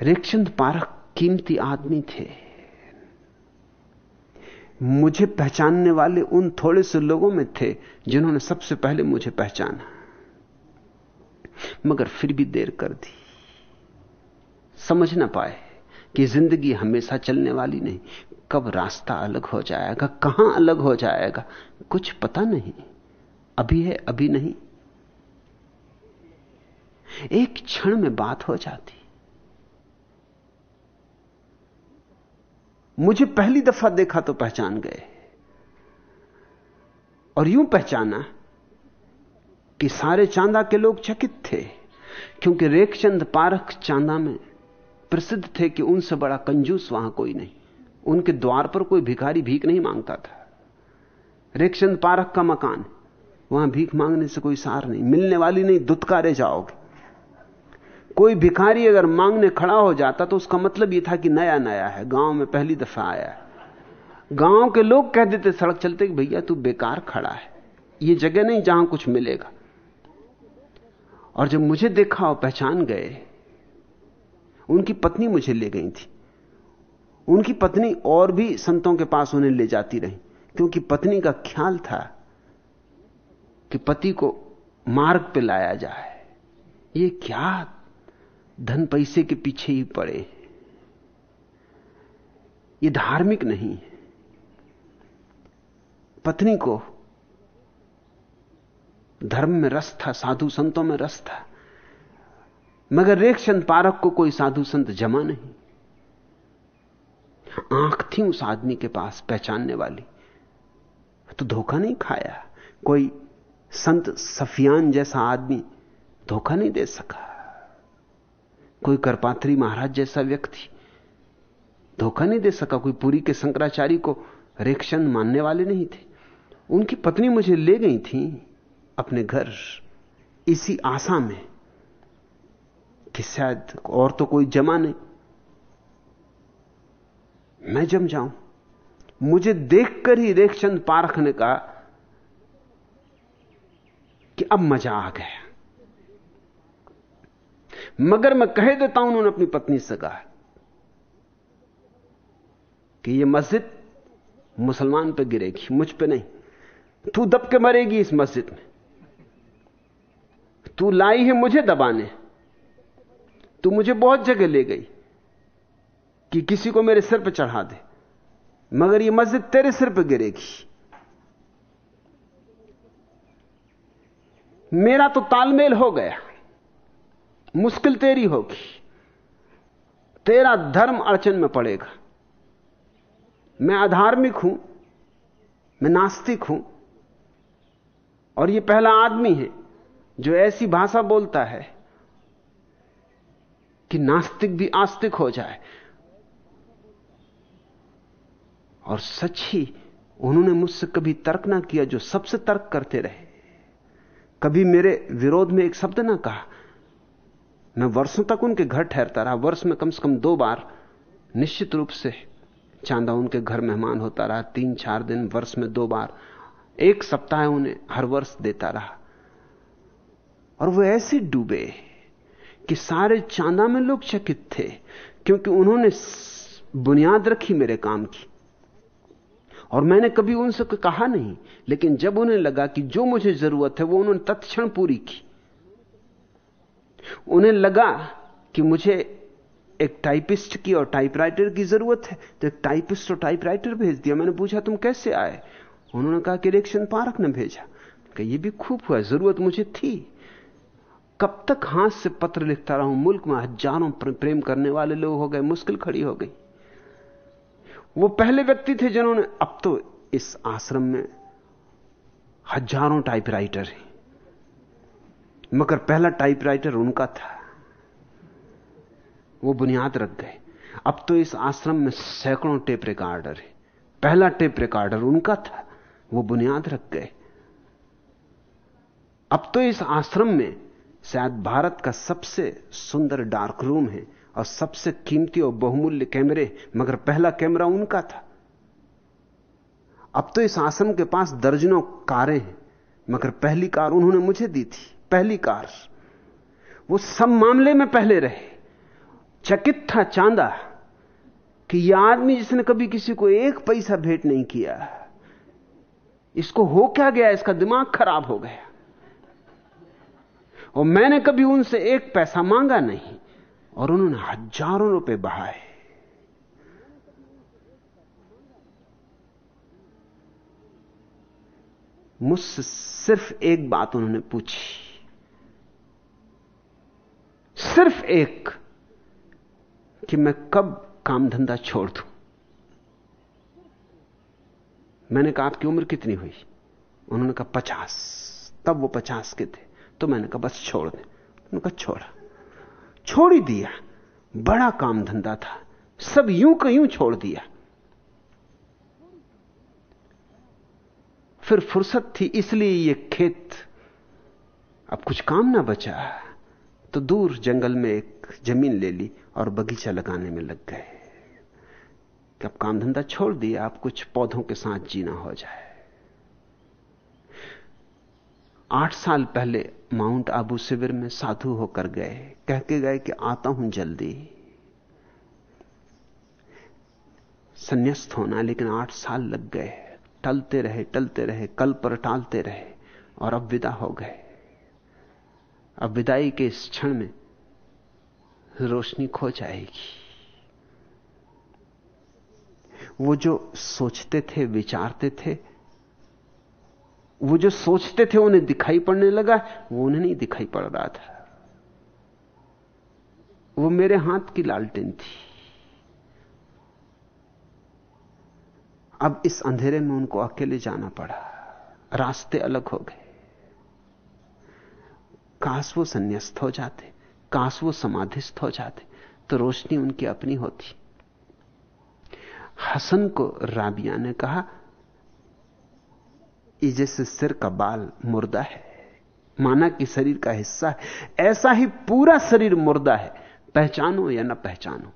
रेखचंद पारक कीमती आदमी थे। मुझे पहचानने वाले उन थोड़े से लोगों में थे जिन्होंने सबसे पहले मुझे पहचाना। मगर फिर भी देर कर दी। समझ ना पाए कि ज़िंदगी हमेशा चलने वाली नहीं। कब रास्ता अलग हो जाएगा, कहाँ अलग हो जाएगा, कुछ पता नहीं। अभी है, अभी नहीं। एक क्षण में बात हो जाती। मुझे पहली दफ़ा देखा तो पहचान गए। और यूँ पहचाना कि सारे चांदा के लोग चकित थे, क्योंकि रेखचंद पारख चांदा में प्रसिद्ध थे कि उनसे बड़ा कंजूस वहाँ कोई नहीं। उनके द्वार पर कोई भिखारी भीख नहीं माँगता था। रेखचंद पारख का मकान, वहाँ भीख मांगने से कोई सार नहीं। मिलने वाली नहीं, दुत्कारे जाओगे। कोई भिखारी अगर मांगने खड़ा हो जाता तो उसका मतलब यह था कि नया नया है, गाँव में पहली दफ़ा आया है। गाँव के लोग कह देते सड़क चलते कि भैया तू बेकार खड़ा है, ये जगह नहीं जहाँ कुछ मिलेगा। और जब मुझे देखा और पहचान गए, उनकी पत्नी मुझे ले गई थी। उनकी पत्नी और भी संतों के पास उन्हें ले जाती रही, क्योंकि पत्नी का ख्याल था कि पति को मार्ग पे लाया जाए। ये क्या धन पैसे के पीछे ही पड़े ये धार्मिक नहीं है। पत्नी को धर्म में रस था, साधु संतों में रस था, मगर रेखचंद पारक को कोई साधु संत जमा नहीं। आँख थी उस आदमी के पास पहचानने वाली तो धोखा नहीं खाया। कोई संत सफियान जैसा आदमी धोखा नहीं दे सका। कोई करपात्री महाराज जैसा व्यक्ति। धोखा नहीं दे सका कोई पूरी के शंकराचार्य को। रेखचंद मानने वाले नहीं थे। उनकी पत्नी मुझे ले गई थी अपने घर। इसी आशा में कि शायद और तो कोई जमा नहीं। मैं जम जाऊँ। मुझे देखकर ही रेखचंद पारख ने कहा कि अब मज़ा आ गया। मगर मैं कह देता हूँ उन्होंने अपनी पत्नी से कहा कि यह मस्जिद मुसलमान पे गिरेगी, मुझ पे नहीं। तू दब के मरेगी इस मस्जिद में। तू लाई है मुझे दबाने। तू मुझे बहुत जगह ले गई कि किसी को मेरे सिर पर चढ़ा दे। मगर यह मस्जिद तेरे सिर पर गिरेगी। मेरा तो तालमेल हो गया। मुश्किल तेरी होगी। तेरा धर्म अड़चन में पड़ेगा। मैं अधार्मिक हूँ, मैं नास्तिक हूँ, और यह पहला आदमी है जो ऐसी भाषा बोलता है कि नास्तिक भी आस्तिक हो जाए। और सच ही उन्होंने मुझसे कभी तर्क ना किया जो सबसे तर्क करते रहे। कभी मेरे विरोध में एक शब्द ना कहा। मैं वर्षों तक उनके घर ठहरता रहा। वर्ष में कम से कम दो बार निश्चित रूप से चांदा उनके घर मेहमान होता रहा। तीन, चार दिन वर्ष में दो बार। एक सप्ताह उन्हें हर वर्ष देता रहा। और वो ऐसे डूबे कि सारे चांदा में लोग चकित थे, क्योंकि उन्होंने बुनियाद रखी मेरे काम की। और मैंने कभी उनसे कहा नहीं, लेकिन जब उन्हें लगा कि जो मुझे ज़रूरत है, वो उन्होंने तत्क्षण पूरी की। उन्हें लगा कि मुझे एक टाइपिस्ट की और टाइपराइटर की ज़रूरत है। तो एक टाइपिस्ट और टाइपराइटर भेज दिया। मैंने पूछा, तुम कैसे आए? उन्होंने कहा कि इलेक्शन पार्क ने भेजा। कि ये भी खूब हुआ, ज़रूरत मुझे थी। कब तक हाथ से पत्र लिखता रहा? हूँ मुल्क में हज़ारों प्रेम करने वाले लोग हो गए, मुश्किल खड़ी हो गई। वो पहले व्यक्ति थे जिन्होंने, अब तो इस आश्रम में हज़ारों टाइपराइटर हैं। मगर पहला टाइपराइटर उनका था। वो बुनियाद रख गए। अब तो इस आश्रम में सैकड़ों टेप रिकॉर्डर है। पहला टेप रिकॉर्डर उनका था, वो बुनियाद रख गए। अब तो इस आश्रम में शायद भारत का सबसे सुंदर डार्क रूम है और सबसे कीमती और बहुमूल्य कैमरे, मगर पहला कैमरा उनका था। अब तो इस आश्रम के पास दर्जनों कारें हैं, मगर पहली कार उन्होंने मुझे दी थी। पहली कार। वो सब मामले में पहले रहे। चकित था चांदा कि यह आदमी जिसने कभी किसी को एक पैसा भेंट नहीं किया, इसको हो क्या गया? इसका दिमाग खराब हो गया। और मैंने कभी उनसे एक पैसा मांगा नहीं और उन्होंने हज़ारों रुपए बहाए। मुझसे सिर्फ़ एक बात उन्होंने पूछी। सिर्फ़ एक कि मैं कब काम धंधा छोड़ दूँ? मैंने कहा, आपकी उम्र कितनी हुई? उन्होंने कहा, पचास। तब वो पचास के थे। तो मैंने कहा, बस छोड़ दे। उन्होंने कहा, छोड़ा। छोड़ ही दिया। बड़ा काम धंधा था। सब यूँ का यूँ छोड़ दिया। फिर फुर्सत थी, इसलिए ये खेत, अब कुछ काम ना बचा। तो दूर जंगल में एक ज़मीन ले ली और बगीचा लगाने में लग गए। कि अब काम धंधा छोड़ दिया आप कुछ पौधों के साथ जीना हो जाए। आठ साल पहले माउंट आबू शिविर में साधु होकर गए। कह के गए कि आता हूँ जल्दी। संन्यास्त होना, लेकिन आठ साल लग गए। टलते रहे टलते रहे, कल पर टालते रहे और अब विदा हो गए। अब विदाई के इस क्षण में रोशनी खो जाएगी। वो जो सोचते थे, विचारते थे, वो जो सोचते थे, उन्हें दिखाई पड़ने लगा, वो उन्हें नहीं दिखाई पड़ रहा था। वो मेरे हाथ की लालटेन थी। अब इस अंधेरे में उनको अकेले जाना पड़ा। रास्ते अलग हो गए। काश वो संन्यास्त हो जाते काश वो समाधिस्थ हो जाते तो रोशनी उनकी अपनी होती। हसन को राबिया ने कहा जैसे सिर का बाल मुर्दा है, माना कि शरीर का हिस्सा है। ऐसा ही पूरा शरीर मुर्दा है, पहचानो या ना पहचानो।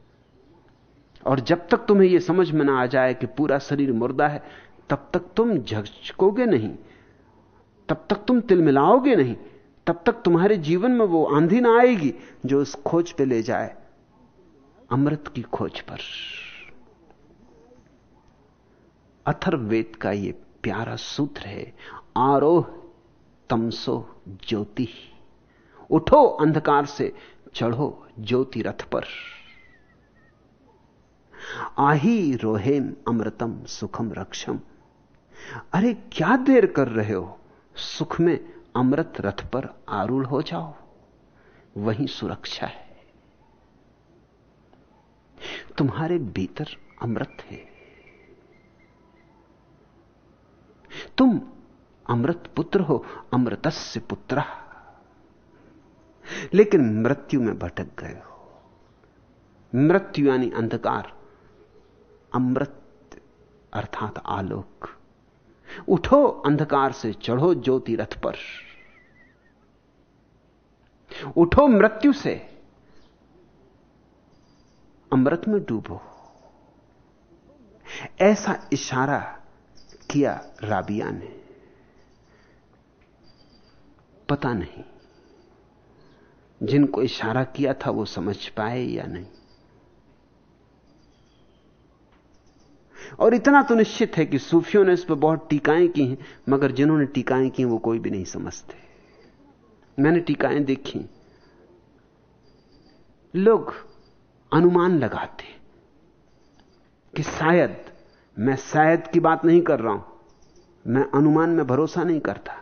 और जब तक तुम्हें यह समझ में ना आ जाए कि पूरा शरीर मुर्दा है, तब तक तुम झकझकोगे नहीं, तब तक तुम तिलमिलाओगे नहीं। तब तक तुम्हारे जीवन में वो आंधी ना आएगी जो उस खोज पे ले जाए, अमृत की खोज पर। अथर्वेद का ये प्यारा सूत्र है, आरोह तमसो ज्योति। उठो अंधकार से, चढ़ो ज्योति रथ पर। आही रोहेम अमृतम सुखम रक्षम। अरे, क्या देर कर रहे हो? सुख में अमृत रथ पर आरूढ़ हो जाओ। वही सुरक्षा है। तुम्हारे भीतर अमृत है। तुम अमृत पुत्र हो, अमृतस्य पुत्र। लेकिन मृत्यु में भटक गए हो। मृत्यु यानी अंधकार। अमृत अर्थात आलोक। उठो अंधकार से, चढ़ो ज्योति रथ पर। उठो मृत्यु से, अमृत में डूबो। ऐसा इशारा किया राबिया ने। पता नहीं, जिनको इशारा किया था वो समझ पाए या नहीं। और इतना तो निश्चित है कि सूफियों ने इस पर बहुत टीकाएँ की हैं, मगर जिन्होंने टीकाएँ की वो कोई भी नहीं समझते। मैंने टीकाएँ देखी। लोग अनुमान लगाते कि शायद, मैं शायद की बात नहीं कर रहा हूँ, मैं अनुमान में भरोसा नहीं करता।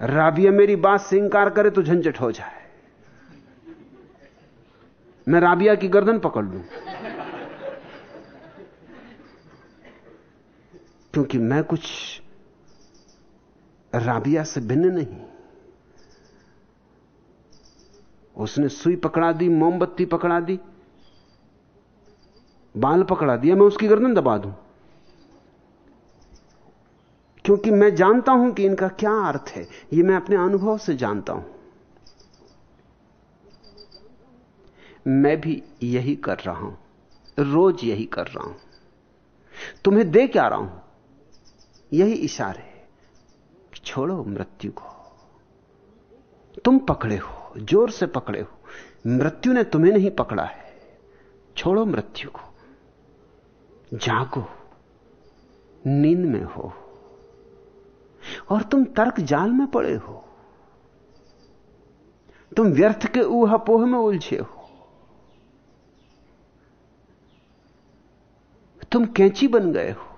राबिया मेरी बात से इंकार करे तो झंझट हो जाए। मैं राबिया की गर्दन पकड़ लूँ। क्योंकि मैं कुछ राबिया से भिन्न नहीं। उसने सुई पकड़ा दी, मोमबत्ती पकड़ा दी, बाल पकड़ा दिया, मैं उसकी गर्दन दबा दूँ। क्योंकि मैं जानता हूँ कि इनका क्या अर्थ है यह मैं अपने अनुभव से जानता हूँ। मैं भी यही कर रहा हूँ। रोज यही कर रहा हूँ। तुम्हें दे क्या रहा हूँ? यही इशारे। छोड़ो मृत्यु को। तुम पकड़े हो, ज़ोर से पकड़े हो। मृत्यु ने तुम्हें नहीं पकड़ा है। छोड़ो मृत्यु को। जागो। नींद में हो। और तुम तर्क जाल में पड़े हो। तुम व्यर्थ के ऊहापोह में उलझे हो। तुम कैंची बन गए हो।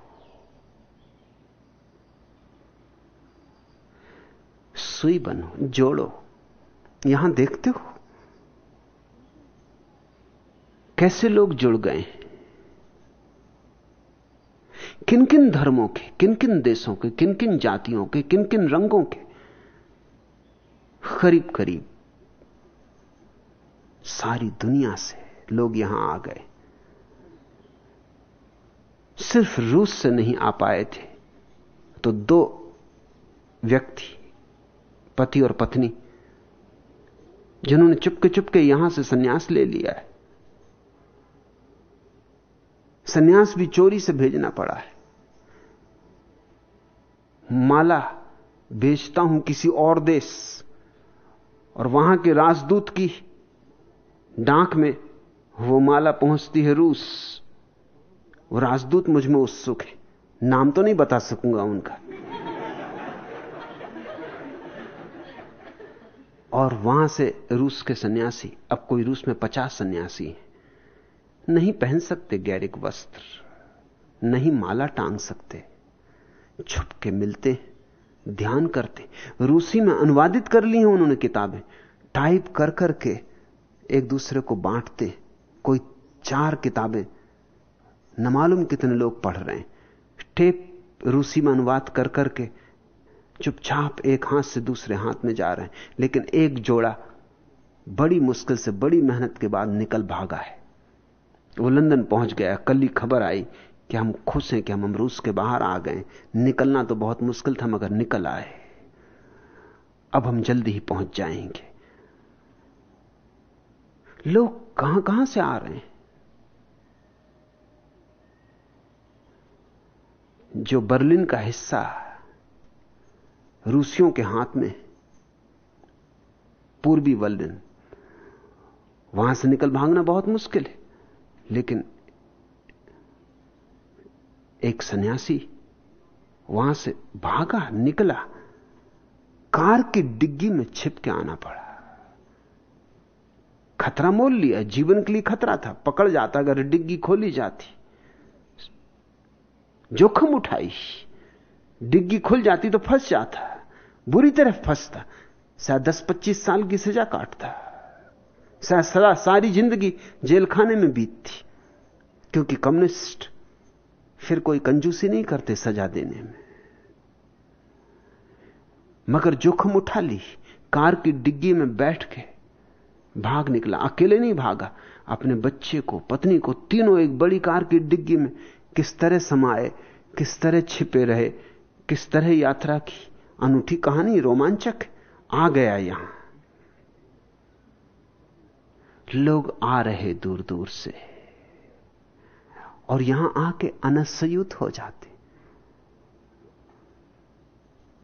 सुई बनो, जोड़ो। यहाँ देखते हो? कैसे लोग जुड़ गए किन किन धर्मों के किन किन देशों के किन किन जातियों के किन किन रंगों के करीब करीब सारी दुनिया से लोग यहाँ आ गए। सिर्फ़ रूस से नहीं आ पाए थे तो दो व्यक्ति, पति और पत्नी, जिन्होंने चुपके चुपके यहाँ से सन्यास ले लिया है, सन्यास भी चोरी से भेजना पड़ा है। माला भेजता हूँ किसी और देश, और वहाँ के राजदूत की डांक में वो माला पहुँचती है रूस। वो राजदूत मुझमें उत्सुक है। नाम तो नहीं बता सकूँगा उनका। और वहाँ से रूस के सन्यासी, अब कोई रूस में पचास सन्यासी हैं। नहीं पहन सकते गैरिक वस्त्र, नहीं माला टांग सकते। छुप के मिलते ध्यान करते रूसी में अनुवादित कर ली हैं उन्होंने किताबें। टाइप कर करके एक दूसरे को बांटते कोई चार किताबें न मालूम कितने लोग पढ़ रहे हैं। टेप रूसी में अनुवाद कर करके चुपचाप एक हाथ से दूसरे हाथ में जा रहे हैं। लेकिन एक जोड़ा बड़ी मुश्किल से बड़ी मेहनत के बाद निकल भागा है। वो लंदन पहुँच गया। कल ही खबर आई कि हम खुश हैं कि हम रूस के बाहर आ गए निकलना तो बहुत मुश्किल था, मगर निकल आए। अब हम जल्दी ही पहुँच जाएँगे। लोग कहाँ कहाँ से आ रहे हैं? जो बर्लिन का हिस्सा रूसियों के हाथ में पूर्वी बर्लिन, वहाँ से निकल भागना बहुत मुश्किल है, लेकिन एक सन्यासी वहाँ से भागा, निकला, कार की डिग्गी में छिप के आना पड़ा। खतरा मोल लिया, जीवन के लिए खतरा था, पकड़ जाता, अगर डिग्गी खोली जाती। जोखम उठाई। डिग्गी खुल जाती तो फंस जाता। बुरी तरह फंसता। शायद दस पच्चीस साल की सजा काटता। शायद सदा सारी ज़िंदगी जेल खाने में बीतती। क्योंकि कम्युनिस्ट फिर कोई कंजूसी नहीं करते सजा देने में। मगर जोखम उठा ली। कार की डिग्गी में बैठ के भाग निकला। अकेले नहीं भागा। अपने बच्चे को, पत्नी को, तीनों एक बड़ी कार की डिग्गी में किस तरह समाए किस तरह छिपे रहे, किस तरह यात्रा की। अनूठी कहानी रोमांचक आ गया यहाँ। लोग आ रहे दूर दूर से और यहाँ आके अनसयुत हो जाते।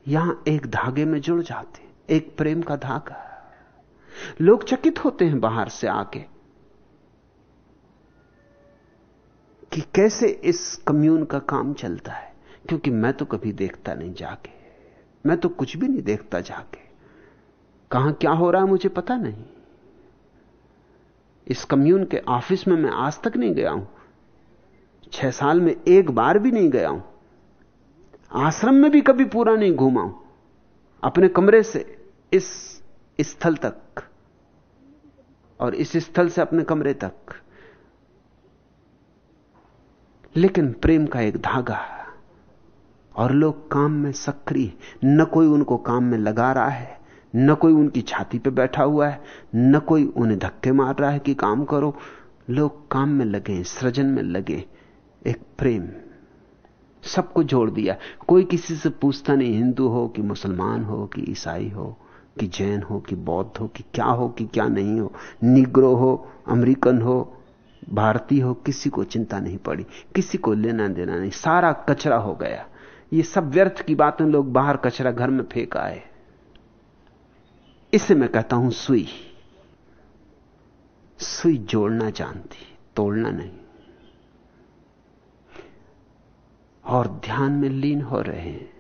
यहाँ एक धागे में जुड़ जाते, एक प्रेम का धागा। लोग चकित होते हैं बाहर से आके। कि कैसे इस कम्यून का काम चलता है? क्योंकि मैं तो कभी देखता नहीं जाके। मैं तो कुछ भी नहीं देखता जाके। कहाँ क्या हो रहा है मुझे पता नहीं। इस कम्यून के ऑफ़िस में मैं आज तक नहीं गया हूँ। छह साल में एक बार भी नहीं गया हूँ। आश्रम में भी कभी पूरा नहीं घूमा हूँ। अपने कमरे से इस स्थल तक और इस स्थल से अपने कमरे तक। लेकिन प्रेम का एक धागा और लोग काम में सक्रिय न कोई उनको काम में लगा रहा है, न कोई उनकी छाती पे बैठा हुआ है, न कोई उन्हें धक्के मार रहा है कि काम करो। लोग काम में लगे सृजन में लगे एक प्रेम। सबको जोड़ दिया। कोई किसी से पूछता नहीं, हिंदू हो कि मुसलमान हो कि ईसाई हो कि जैन हो कि बौद्ध हो कि क्या हो कि क्या नहीं हो। निग्रो हो, अमेरिकन हो भारतीय हो, किसी को चिंता नहीं पड़ी, किसी को लेना देना नहीं, सारा कचरा हो गया। ये सब व्यर्थ की बातें लोग बाहर कचरा घर में फेंक आए। इसे मैं कहता हूँ, सुई। सुई जोड़ना जानती, तोड़ना नहीं। और ध्यान में लीन हो रहे हैं।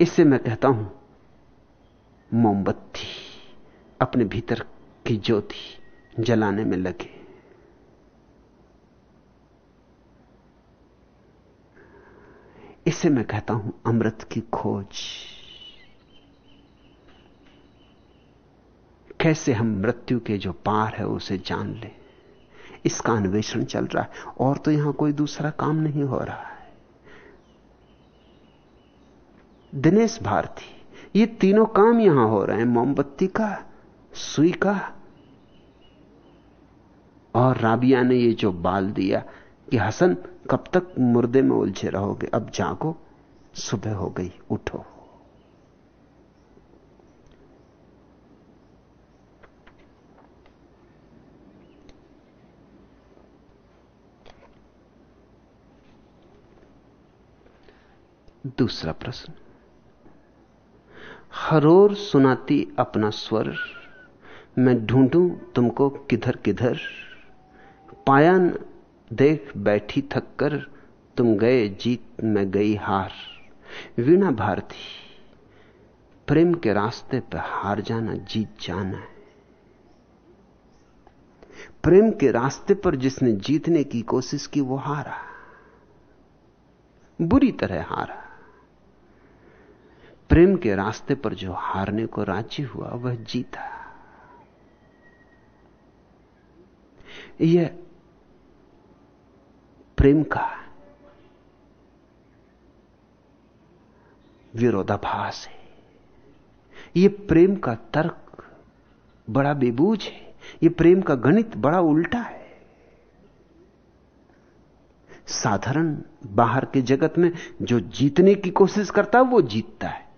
इससे मैं कहता हूँ, मोमबत्ती, अपने भीतर की ज्योति। जलाने में लगे। इसे मैं कहता हूँ अमृत की खोज। कैसे हम मृत्यु के जो पार है उसे जान लें? इसका अन्वेषण चल रहा है, और तो यहाँ कोई दूसरा काम नहीं हो रहा है। दिनेश भारती, ये तीनों काम यहाँ हो रहे हैं, मोमबत्ती का, सुई का और राबिया ने ये जो बाल दिया कि हसन, कब तक मुर्दे में उलझे रहोगे? अब जागो, सुबह हो गई, उठो। दूसरा प्रश्न। हरोर सुनाती अपना स्वर, मैं ढूंढूं तुमको किधर किधर पाया न देख बैठी थक कर तुम गए जीत मैं गई हार। वीणा भारती, प्रेम के रास्ते पर हार जाना, जीत जाना है। प्रेम के रास्ते पर जिसने जीतने की कोशिश की, वो हारा। बुरी तरह हारा। प्रेम के रास्ते पर जो हारने को राज़ी हुआ, वह जीता। यह प्रेम का विरोधाभास है। यह प्रेम का तर्क बड़ा बेबूज है। यह प्रेम का गणित बड़ा उल्टा है। साधारण बाहर के जगत में जो जीतने की कोशिश करता है, वो जीतता है।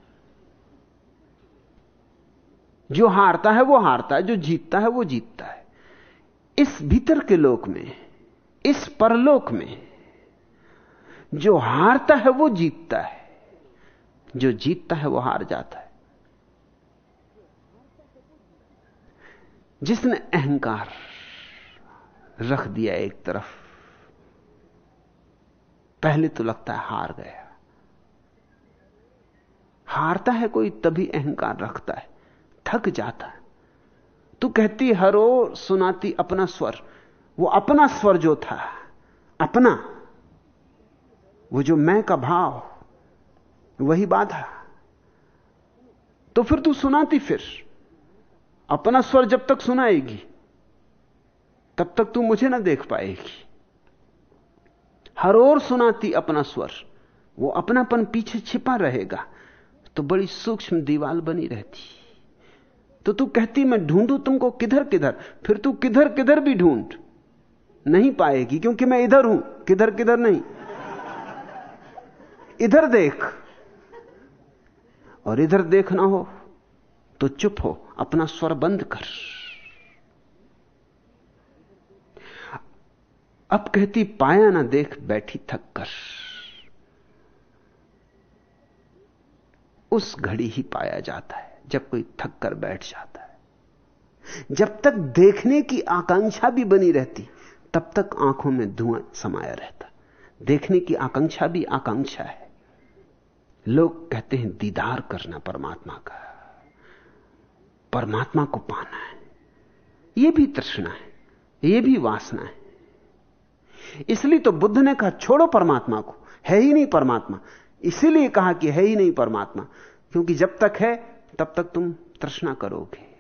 जो हारता है, वो हारता है। जो जीतता है, वो जीतता है। इस भीतर के लोक में इस परलोक में जो हारता है वो जीतता है। जो जीतता है वो हार जाता है। जिसने अहंकार रख दिया एक तरफ़, पहले तो लगता है हार गया। हारता है कोई तभी अहंकार रखता है, थक जाता है। तू कहती हरो सुनाती अपना स्वर। वो अपना स्वर जो था, अपना, वो जो मैं का भाव, वही बाधा। तो फिर तू सुनाती फिर, अपना स्वर जब तक सुनाएगी, तब तक तू मुझे ना देख पाएगी। हर ओर सुनाती अपना स्वर, वो अपनापन पीछे छिपा रहेगा तो बड़ी सूक्ष्म दीवाल बनी रहती। तो तू कहती, मैं ढूंढू तुमको किधर किधर फिर तू किधर किधर भी ढूंढ। नहीं पाएगी, क्योंकि मैं इधर हूँ, किधर किधर नहीं। इधर देख, और इधर देखना हो तो चुप हो, अपना स्वर बंद कर। अब कहती, पाया ना देख, बैठी थक कर। उस घड़ी ही पाया जाता है, जब कोई थक कर बैठ जाता है। जब तक देखने की आकांक्षा भी बनी रहती तब तक आँखों में धुआँ समाया रहता। देखने की आकांक्षा भी आकांक्षा है। लोग कहते हैं, दीदार करना परमात्मा का। परमात्मा को पाना है। यह भी तृष्णा है यह भी वासना है। इसलिए तो बुद्ध ने कहा, छोड़ो परमात्मा को। है ही नहीं परमात्मा। इसीलिए कहा कि है ही नहीं परमात्मा। क्योंकि जब तक है, तब तक तुम तृष्णा करोगे।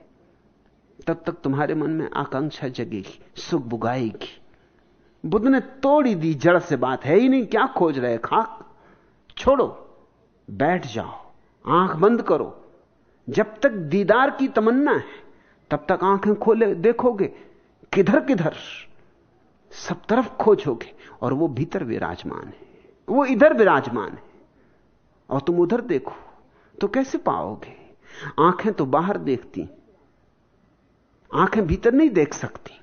तब तक तुम्हारे मन में आकांक्षा जगेगी, सुख बुगाएगी। बुद्ध ने तोड़ी दी, जड़ से बात है ही नहीं, क्या खोज रहे खाक। छोड़ो, बैठ जाओ, आँख बंद करो। जब तक दीदार की तमन्ना है, तब तक आँखें खोले, देखोगे, किधर किधर सब तरफ़ खोजोगे, और वो भीतर विराजमान है। वो इधर विराजमान है। और तुम उधर देखो तो कैसे पाओगे? आँखें तो बाहर देखती, आँखें भीतर नहीं देख सकती।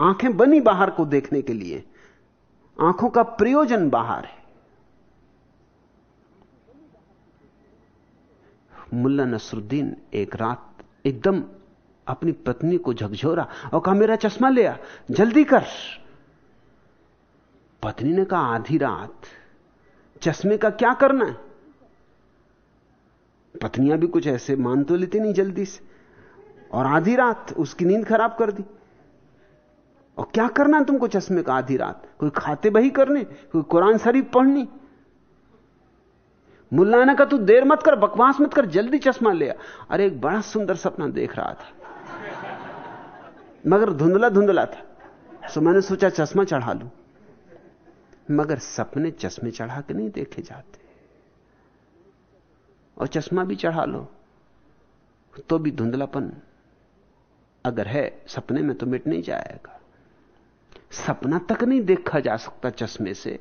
आँखें बनी बाहर को देखने के लिए। आँखों का प्रयोजन बाहर है। मुल्ला नसरुद्दीन एक रात एकदम अपनी पत्नी को झकझोरा और कहा, मेरा चश्मा ले आ, जल्दी कर। पत्नी ने कहा, आधी रात। चश्मे का क्या करना है? पत्नियाँ भी कुछ ऐसे मान तो लेती नहीं जल्दी से। और आधी रात उसकी नींद खराब कर दी। और क्या करना तुमको चश्मे का आधी रात? कोई खाते बही करने? कोई कुरान शरीफ पढ़नी? मुल्ला ने कहा, तू देर मत कर, बकवास मत कर, जल्दी चश्मा ले अरे, एक बड़ा सुंदर सपना देख रहा था। मगर धुंधला धुंधला था। सो मैंने सोचा, चश्मा चढ़ा लू। मगर सपने चश्मे चढ़ा के नहीं देखे जाते। और चश्मा भी चढ़ा लो तो भी धुंधलापन अगर है, सपने में तो मिट नहीं जाएगा। सपना तक नहीं देखा जा सकता चश्मे से।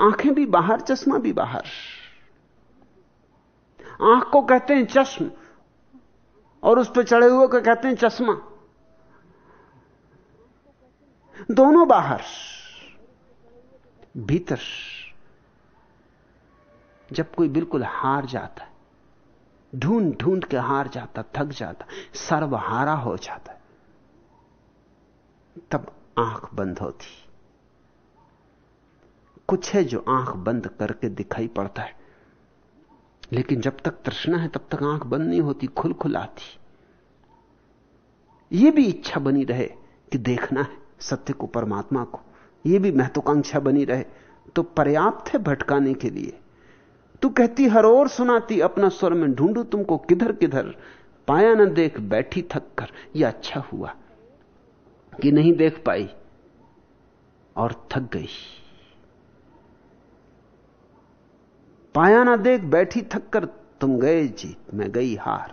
आँखें भी बाहर, चश्मा भी बाहर। आँख को कहते हैं चश्म, और उस पर चढ़े हुए को कहते हैं चश्मा। दोनों बाहर, भीतर। जब कोई बिल्कुल हार जाता है ढूंढ ढूंढ के हार जाता, थक जाता, सर्वहारा हो जाता तब आँख बंद होती। कुछ है जो आँख बंद करके दिखाई पड़ता है। लेकिन जब तक तृष्णा है, तब तक आँख बंद नहीं होती, खुल खुल आती। यह भी इच्छा बनी रहे कि देखना है सत्य को, परमात्मा को। यह भी महत्वाकांक्षा बनी रहे। तो पर्याप्त है भटकाने के लिए। तू कहती, हर ओर सुनाती, अपना स्वर में ढूंढू तुमको किधर किधर पाया न देख, बैठी थक कर यह अच्छा हुआ। कि नहीं देख पाई और थक गई। पाया ना देख, बैठी थक कर तुम गए जीत मैं गई हार।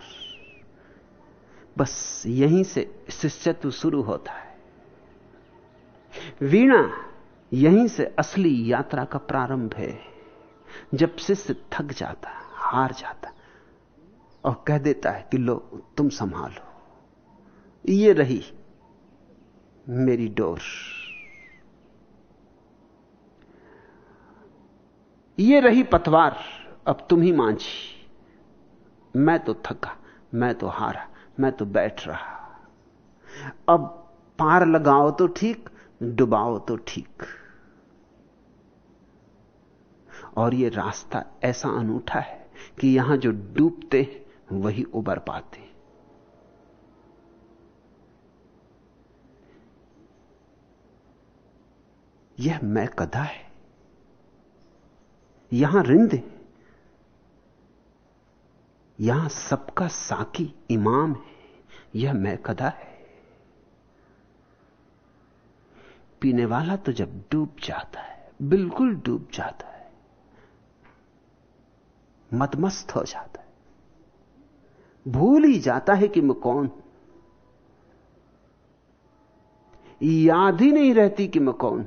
बस यहीं से शिष्यत्व शुरू होता है। वीणा, यहीं से असली यात्रा का प्रारंभ है। जब शिष्य थक जाता, हार जाता और कह देता है कि लो, तुम संभालो। ये रही मेरी डोर। ये रही पतवार, अब तुम ही मांझी। मैं तो थका, मैं तो हारा, मैं तो बैठ रहा। अब पार लगाओ तो ठीक, डुबाओ तो ठीक। और ये रास्ता ऐसा अनूठा है कि यहाँ जो डूबते वही उबर पाते यह मैं कदा है। यहाँ रिंद है। यहाँ सबका साकी इमाम है। यह मैं कदा है। पीने वाला तो जब डूब जाता है, बिल्कुल डूब जाता है मतमस्त हो जाता है। भूल ही जाता है कि मैं कौन याद ही नहीं रहती कि मैं कौन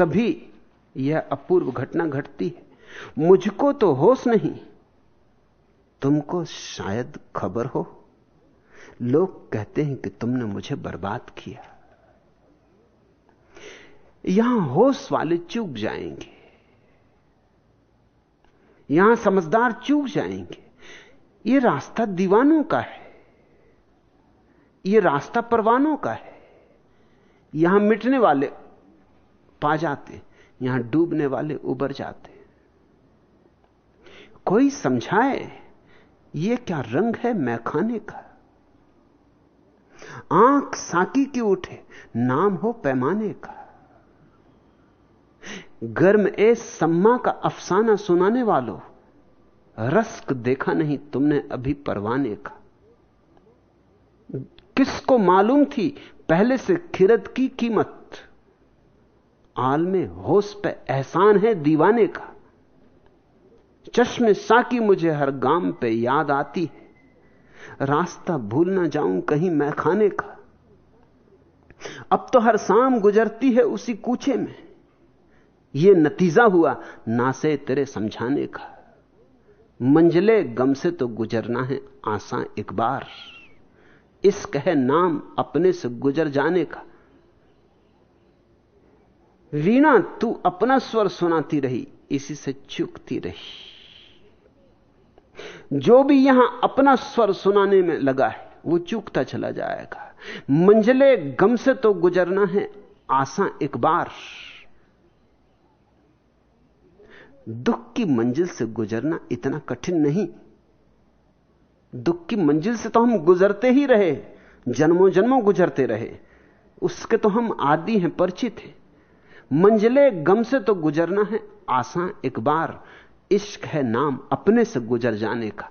तभी यह अपूर्व घटना घटती है। मुझको तो होश नहीं। तुमको शायद खबर हो। लोग कहते हैं कि तुमने मुझे बर्बाद किया। यहाँ होश वाले चूक जाएँगे। यहाँ समझदार चूक जाएँगे। ये रास्ता दीवानों का है। ये रास्ता परवानों का है। यहाँ मिटने वाले पा जाते, यहाँ डूबने वाले उबर जाते। कोई समझाए, ये क्या रंग है मैखाने का? आँख साकी की उठे, नाम हो पैमाने का। गर्म ए सम्मा का अफसाना सुनाने वालों, रस्क देखा नहीं तुमने अभी परवाने का। किसको मालूम थी, पहले से खिरत की कीमत आल में होश पे एहसान है दीवाने का। चश्मे साकी मुझे हर गाम पे याद आती है। रास्ता भूल ना जाऊँ कहीं मैं खाने का। अब तो हर शाम गुजरती है उसी कूचे में। यह नतीजा हुआ ना से तेरे समझाने का। मंजले गम से तो गुजरना है आसा एक बार इश्क है नाम अपने से गुजर जाने का। वीणा तू अपना स्वर सुनाती रही, इसी से चुकती रही। जो भी यहाँ अपना स्वर सुनाने में लगा है, वो चूकता चला जाएगा। मंजिले गम से तो गुजरना है आशा एक बार। दुख की मंजिल से गुजरना इतना कठिन नहीं। दुख की मंजिल से तो हम गुजरते ही रहे, जन्मों जन्मों गुजरते रहे। उसके तो हम आदि हैं, परिचित हैं। मंजिले गम से तो गुजरना है आसा एक बार। इश्क है नाम अपने से गुजर जाने का,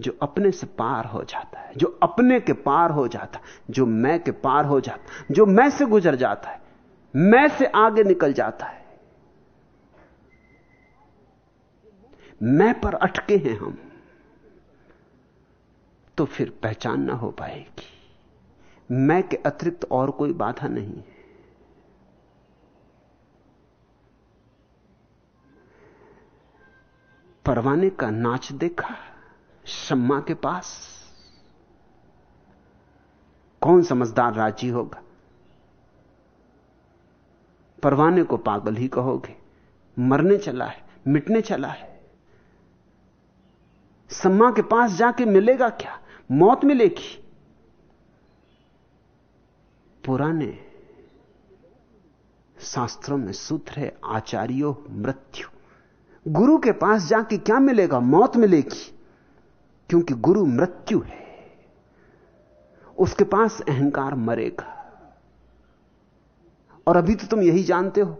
जो अपने से पार हो जाता है, जो अपने के पार हो जाता है, जो मैं के पार हो जाता जो मैं से गुजर जाता है, मैं से आगे निकल जाता है। मैं पर अटके हैं हम तो फिर पहचान ना हो पाएगी। मैं के अतिरिक्त और कोई बाधा नहीं है। परवाने का नाच देखा शम्मा के पास। कौन समझदार राज़ी होगा? परवाने को पागल ही कहोगे। मरने चला है, मिटने चला है। सम्मा के पास जाके मिलेगा क्या? मौत मिलेगी। पुराने शास्त्रों में सूत्र है, आचार्यो मृत्यु। गुरु के पास जाके क्या मिलेगा? मौत मिलेगी। क्योंकि गुरु मृत्यु है। उसके पास अहंकार मरेगा। और अभी तो तुम यही जानते हो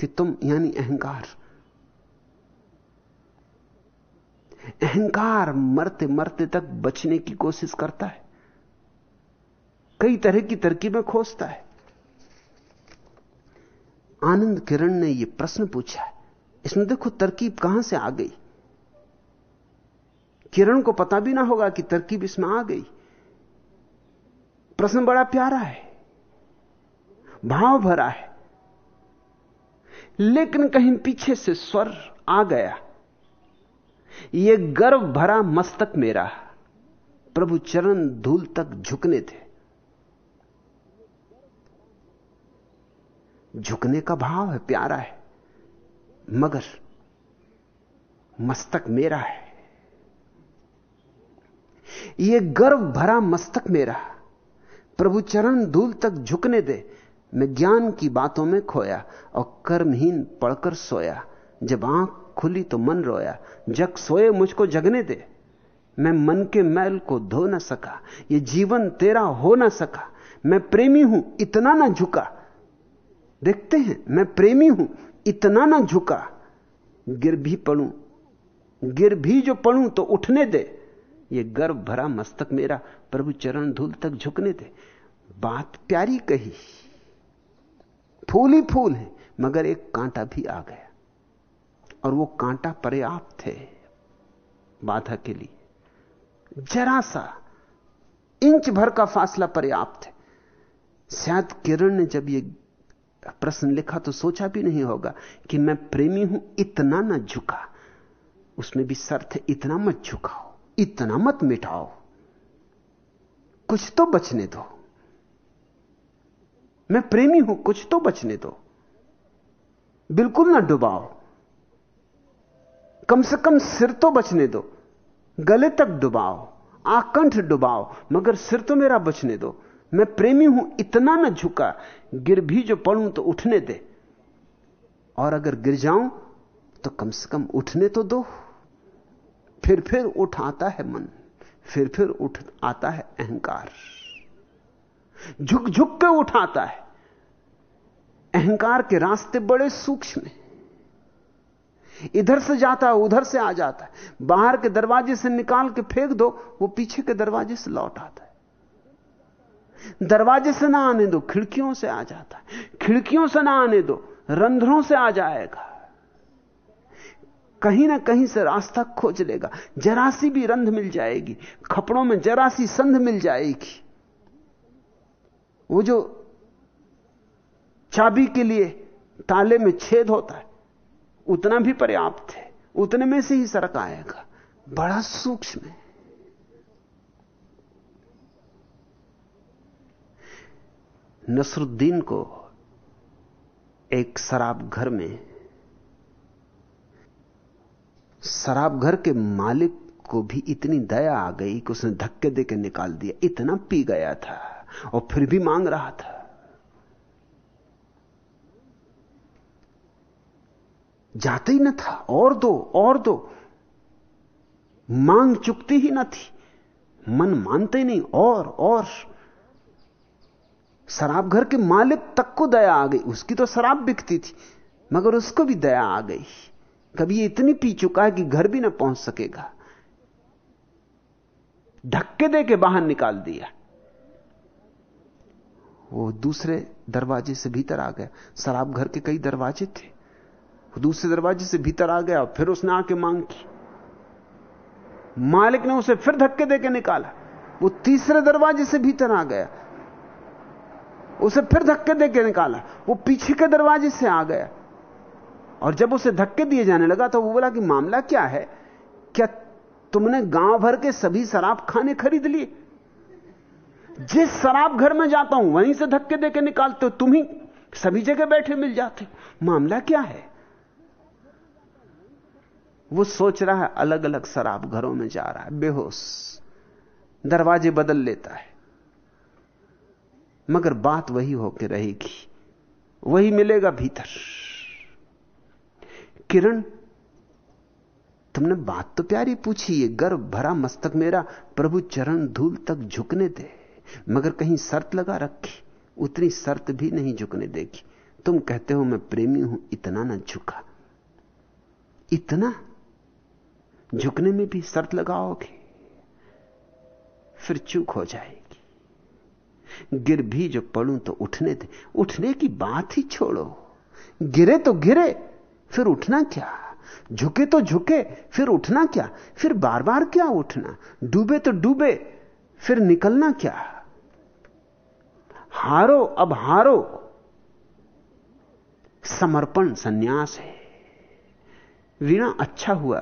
कि तुम यानी अहंकार। अहंकार मरते मरते तक बचने की कोशिश करता है। कई तरह की तरकीबें खोजता है। आनंद किरण ने यह प्रश्न पूछा है। इसमें देखो तरकीब कहाँ से आ गई? किरण को पता भी ना होगा कि तरकीब इसमें आ गई। प्रश्न बड़ा प्यारा है, भाव भरा है। लेकिन कहीं पीछे से स्वर आ गया यह गर्व भरा मस्तक मेरा। प्रभु चरण धूल तक झुकने थे। झुकने का भाव है, प्यारा है। मगर मस्तक मेरा है। यह गर्व भरा मस्तक मेरा। प्रभु चरण धूल तक झुकने दे। मैं ज्ञान की बातों में खोया और कर्महीन पढ़कर सोया। जब आँख खुली तो मन रोया। जग सोए मुझको जगने दे। मैं मन के मैल को धो ना सका। ये जीवन तेरा हो ना सका। मैं प्रेमी हूँ, इतना ना झुका। देखते हैं, मैं प्रेमी हूँ। इतना ना झुका, गिर भी पड़ू। गिर भी जो पड़ू तो उठने दे। ये गर्व भरा मस्तक मेरा प्रभु चरण धूल तक झुकने दे। बात प्यारी कही। फूल ही फूल है, मगर एक कांटा भी आ गया। और वो कांटा पर्याप्त है बाधा के लिए। जरा सा इंच भर का फासला पर्याप्त है। शायद किरण ने जब ये प्रश्न लिखा तो सोचा भी नहीं होगा कि मैं प्रेमी हूँ, इतना ना झुका। उसमें भी शर्त है, इतना मत झुकाओ, इतना मत मिटाओ। कुछ तो बचने दो। मैं प्रेमी हूँ, कुछ तो बचने दो। बिल्कुल ना डुबाओ। कम से कम सिर तो बचने दो। गले तक डुबाओ आकंठ डुबाओ, मगर सिर तो मेरा बचने दो। मैं प्रेमी हूँ, इतना ना झुका। गिर भी जो पढ़ूं तो उठने दे। और अगर गिर जाऊँ तो कम से कम उठने तो दो। फिर फिर उठ आता है मन, फिर फिर उठ आता है अहंकार। झुक झुक के उठाता है। अहंकार के रास्ते बड़े सूक्ष्म हैं। इधर से जाता है, उधर से आ जाता है। बाहर के दरवाजे से निकाल के फेंक दो, वो पीछे के दरवाजे से लौट आता है। दरवाजे से ना आने दो, खिड़कियों से आ जाता है। खिड़कियों से ना आने दो, रंध्रों से आ जाएगा। कहीं ना कहीं से रास्ता खोज लेगा। जरासी भी रंध मिल जाएगी, खपड़ों में जरासी संध मिल जाएगी। वो जो चाबी के लिए ताले में छेद होता है, उतना भी पर्याप्त है। उतने में से ही सरक आएगा। बड़ा सूक्ष्म है। नसरुद्दीन को एक शराब घर में, शराब घर के मालिक को भी इतनी दया आ गई कि उसने धक्के देकर निकाल दिया। इतना पी गया था और फिर भी मांग रहा था। जाते ही न था, और दो और दो। मांग चुकती ही न थी। मन मानते नहीं, और और। शराब घर के मालिक तक को दया आ गई। उसकी तो शराब बिकती थी, मगर उसको भी दया आ गई। कभी ये इतनी पी चुका है कि घर भी ना पहुँच सकेगा। धक्के दे के बाहर निकाल दिया। वो दूसरे दरवाजे से भीतर आ गया। शराब घर के कई दरवाजे थे। वो दूसरे दरवाजे से भीतर आ गया और फिर उसने आके मांग की। मालिक ने उसे फिर धक्के देके निकाला। वो तीसरे दरवाजे से भीतर आ गया। उसे फिर धक्के देके निकाला। वो पीछे के दरवाजे से आ गया। और जब उसे धक्के दिए जाने लगा तो वो बोला कि मामला क्या है? क्या तुमने गाँव भर के सभी शराब खाने खरीद लिए? जिस शराब घर में जाता हूँ, वहीं से धक्के देके निकालते हो, तुम ही सभी जगह बैठे मिल जाते। मामला क्या है? वो सोच रहा है अलग अलग शराब घरों में जा रहा है, बेहोश। दरवाजे बदल लेता है। मगर बात वही होकर रहेगी। वही मिलेगा भीतर। किरण, तुमने बात तो प्यारी पूछी है गर्भ भरा मस्तक मेरा। प्रभु चरण धूल तक झुकने दे, मगर कहीं शर्त लगा रखी, उतनी शर्त भी नहीं झुकने देगी। तुम कहते हो मैं प्रेमी हूँ, इतना ना झुका। इतना? झुकने में भी शर्त लगाओगे, फिर चूक हो जाएगी। गिर भी जो पढ़ूं तो उठने दे। उठने की बात ही छोड़ो। गिरे तो गिरे, फिर उठना क्या? झुके तो झुके, फिर उठना क्या? फिर बार बार क्या उठना? डूबे तो डूबे, फिर निकलना क्या? हारो, अब हारो। समर्पण सन्यास है। वीणा अच्छा हुआ।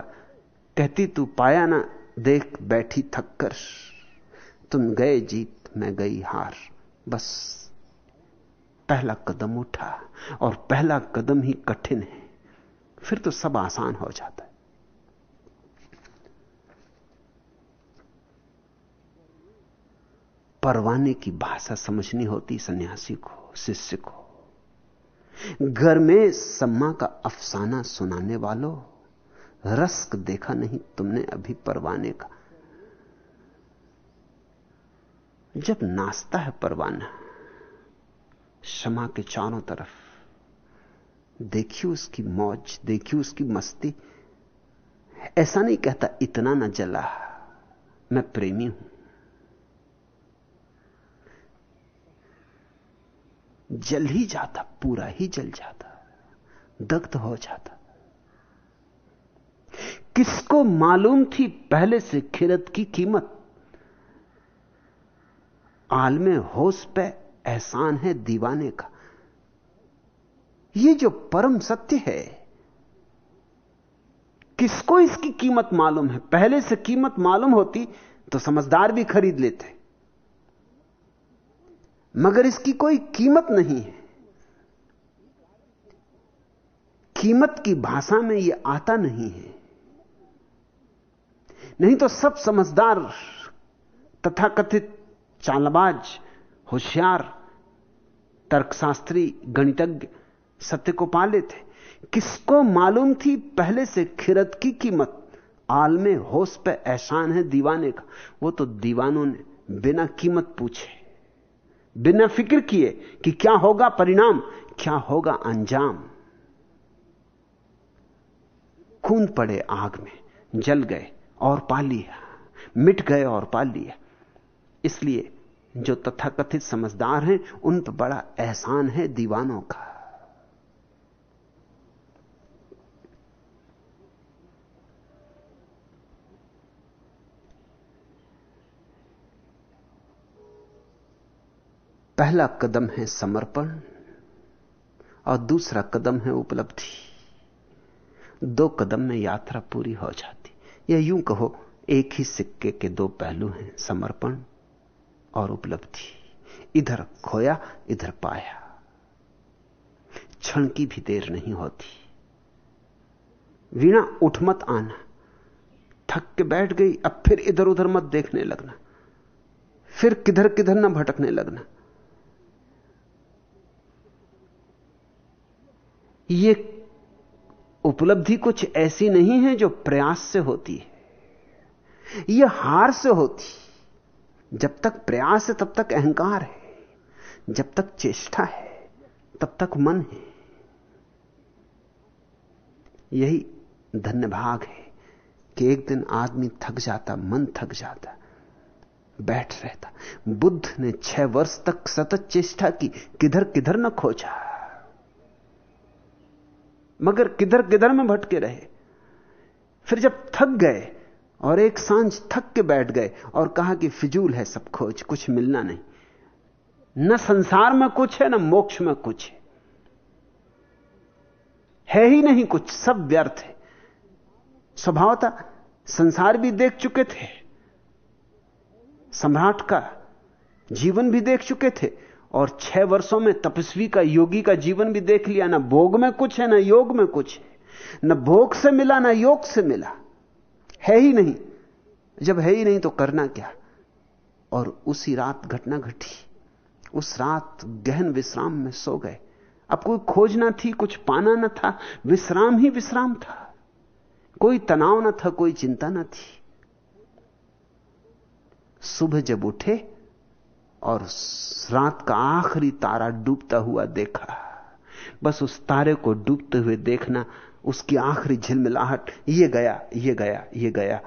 कहती, तू पाया ना, देख बैठी थककर। तुम गए जीत मैं गई हार। बस पहला कदम उठा और पहला कदम ही कठिन है। फिर तो सब आसान हो जाता है। परवाने की भाषा समझनी होती सन्यासी को, शिष्य को। घर में सम्मा का अफसाना सुनाने वालों, रस्क देखा नहीं तुमने अभी परवाने का। जब नाचता है परवाना क्षमा के चारों तरफ़ देखिए उसकी मौज देखिए उसकी मस्ती। ऐसा नहीं कहता, इतना ना जला, मैं प्रेमी हूँ। जल ही जाता, पूरा ही जल जाता, दग्ध हो जाता। किसको मालूम थी पहले से खिरत की कीमत? आलमे होश पे एहसान है दीवाने का। यह जो परम सत्य है, किसको इसकी कीमत मालूम है? पहले से कीमत मालूम होती तो समझदार भी खरीद लेते। मगर इसकी कोई कीमत नहीं है। कीमत की भाषा में यह आता नहीं है। नहीं तो सब समझदार तथाकथित चालबाज होशियार, तर्कशास्त्री, गणितज्ञ सत्य को पा लेते किसको मालूम थी पहले से खिरत की कीमत? आलमे होश पे एहसान है दीवाने का। वो तो दीवानों ने बिना कीमत पूछे, बिना फ़िक्र किए कि क्या होगा परिणाम, क्या होगा अंजाम। खून पड़े आग में, जल गए और पा लिया मिट गए और पा लिया इसलिए जो तथाकथित समझदार हैं, उन पर बड़ा एहसान है दीवानों का। पहला कदम है समर्पण और दूसरा कदम है उपलब्धि। दो कदम में यात्रा पूरी हो जाती। या यूँ कहो, एक ही सिक्के के दो पहलू हैं, समर्पण और उपलब्धि। इधर खोया, इधर पाया। क्षण की भी देर नहीं होती। वीणा उठ मत आना। थक के बैठ गई, अब फिर इधर उधर मत देखने लगना। फिर किधर किधर ना भटकने लगना। ये उपलब्धि कुछ ऐसी नहीं है जो प्रयास से होती है। यह हार से होती जब तक प्रयास है, तब तक अहंकार है। जब तक चेष्टा है, तब तक मन है। यही धन्य भाग है कि एक दिन आदमी थक जाता, मन थक जाता, बैठ रहता। बुद्ध ने छह वर्ष तक सतत चेष्टा की, किधर किधर न खोजा। मगर किधर किधर में भटके रहे। फिर जब थक गए और एक साँझ थक के बैठ गए और कहा कि फिजूल है सब खोज, कुछ मिलना नहीं। न संसार में कुछ है, न मोक्ष में कुछ है। है ही नहीं कुछ, सब व्यर्थ है। स्वभावता संसार भी देख चुके थे, सम्राट का जीवन भी देख चुके थे, और छह वर्षों में तपस्वी का, योगी का जीवन भी देख लिया। ना भोग में कुछ है, ना योग में कुछ है। न भोग से मिला, ना योग से मिला। है ही नहीं। जब है ही नहीं तो करना क्या? और उसी रात घटना घटी। उस रात गहन विश्राम में सो गए। अब कोई खोज ना थी, कुछ पाना न था, विश्राम ही विश्राम था। कोई तनाव ना था, कोई चिंता ना थी। सुबह जब उठे और रात का आखिरी तारा डूबता हुआ देखा, बस उस तारे को डूबते हुए देखना उसकी आखिरी झिलमिलाहट, ये गया ये गया ये गया।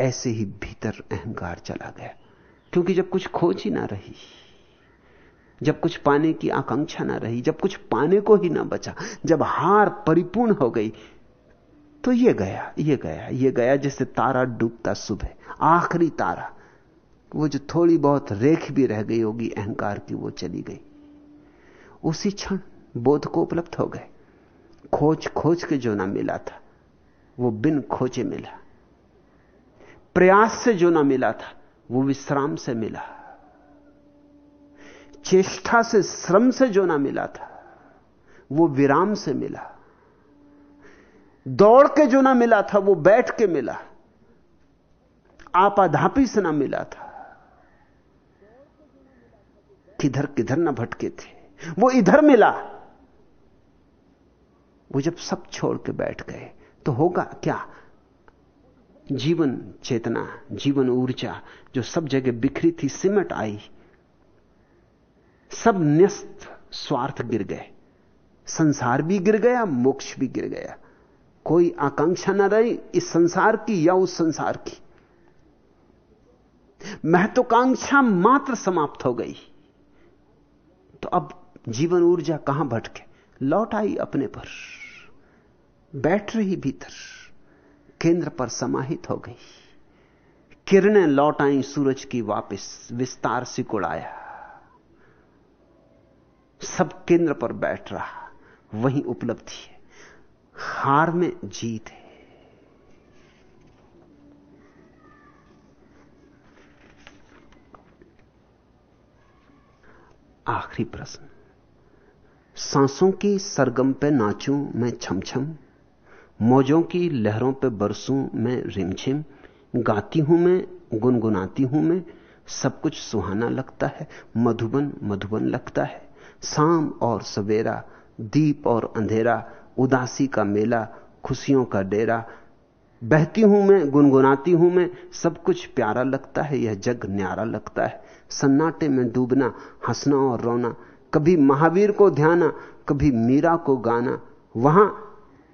ऐसे ही भीतर अहंकार चला गया। क्योंकि जब कुछ खोज ही ना रही, जब कुछ पाने की आकांक्षा ना रही, जब कुछ पाने को ही ना बचा, जब हार परिपूर्ण हो गई तो ये गया ये गया ये गया जैसे तारा डूबता सुबह। आखिरी तारा, वो जो थोड़ी बहुत रेख भी रह गई होगी, अहंकार की वो चली गई। उसी क्षण बोध को उपलब्ध हो गए। खोज खोज के जो ना मिला था, वो बिन खोजे मिला। प्रयास से जो ना मिला था, वो विश्राम से मिला। चेष्टा से, श्रम से जो ना मिला था, वो विराम से मिला। दौड़ के जो ना मिला था, वो बैठ के मिला। आपाधापी से ना मिला था। किधर किधर ना भटके थे। वो इधर मिला। वो जब सब छोड़ के बैठ गए तो होगा क्या? जीवन चेतना, जीवन ऊर्जा जो सब जगह बिखरी थी, सिमट आई। सब न्यस्त स्वार्थ गिर गए। संसार भी गिर गया, मोक्ष भी गिर गया। कोई आकांक्षा ना रही इस संसार की या उस संसार की। महत्वाकांक्षा मात्र समाप्त हो गई। तो अब जीवन ऊर्जा कहाँ भटके? लौट आई अपने पर। बैठ रही भीतर केंद्र पर समाहित हो गई। किरणें लौट आई सूरज की वापस, विस्तार सिकुड़ाया। सब केंद्र पर बैठ रहा, वही उपलब्धि है हार में जीत है। आखिरी प्रश्न। सांसों की सरगम पे नाचूं मैं छमछम? छम मौजों की लहरों पे बरसूं मैं रिमझिम, गाती हूँ मैं, गुनगुनाती हूँ मैं, सब कुछ सुहाना लगता है, मधुबन मधुबन लगता है। शाम और सवेरा, दीप और अंधेरा, उदासी का मेला, खुशियों का डेरा। बहती हूँ मैं, गुनगुनाती हूँ मैं, सब कुछ प्यारा लगता है, यह जग न्यारा लगता है। सन्नाटे में डूबना, हंसना और रोना, कभी महावीर को ध्याना, कभी मीरा को गाना, वहाँ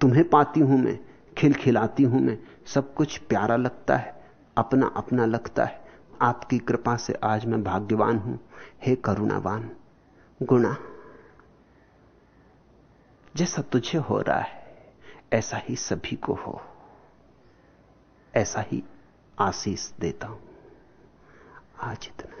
तुम्हें पाती हूँ मैं, खिलखिलाती हूँ मैं, सब कुछ प्यारा लगता है, अपना अपना लगता है। आपकी कृपा से आज मैं भाग्यवान हूँ, हे करुणावान, गुणा। जैसा तुझे हो रहा है, ऐसा ही सभी को हो। ऐसा ही आशीष देता हूँ। आज इतना।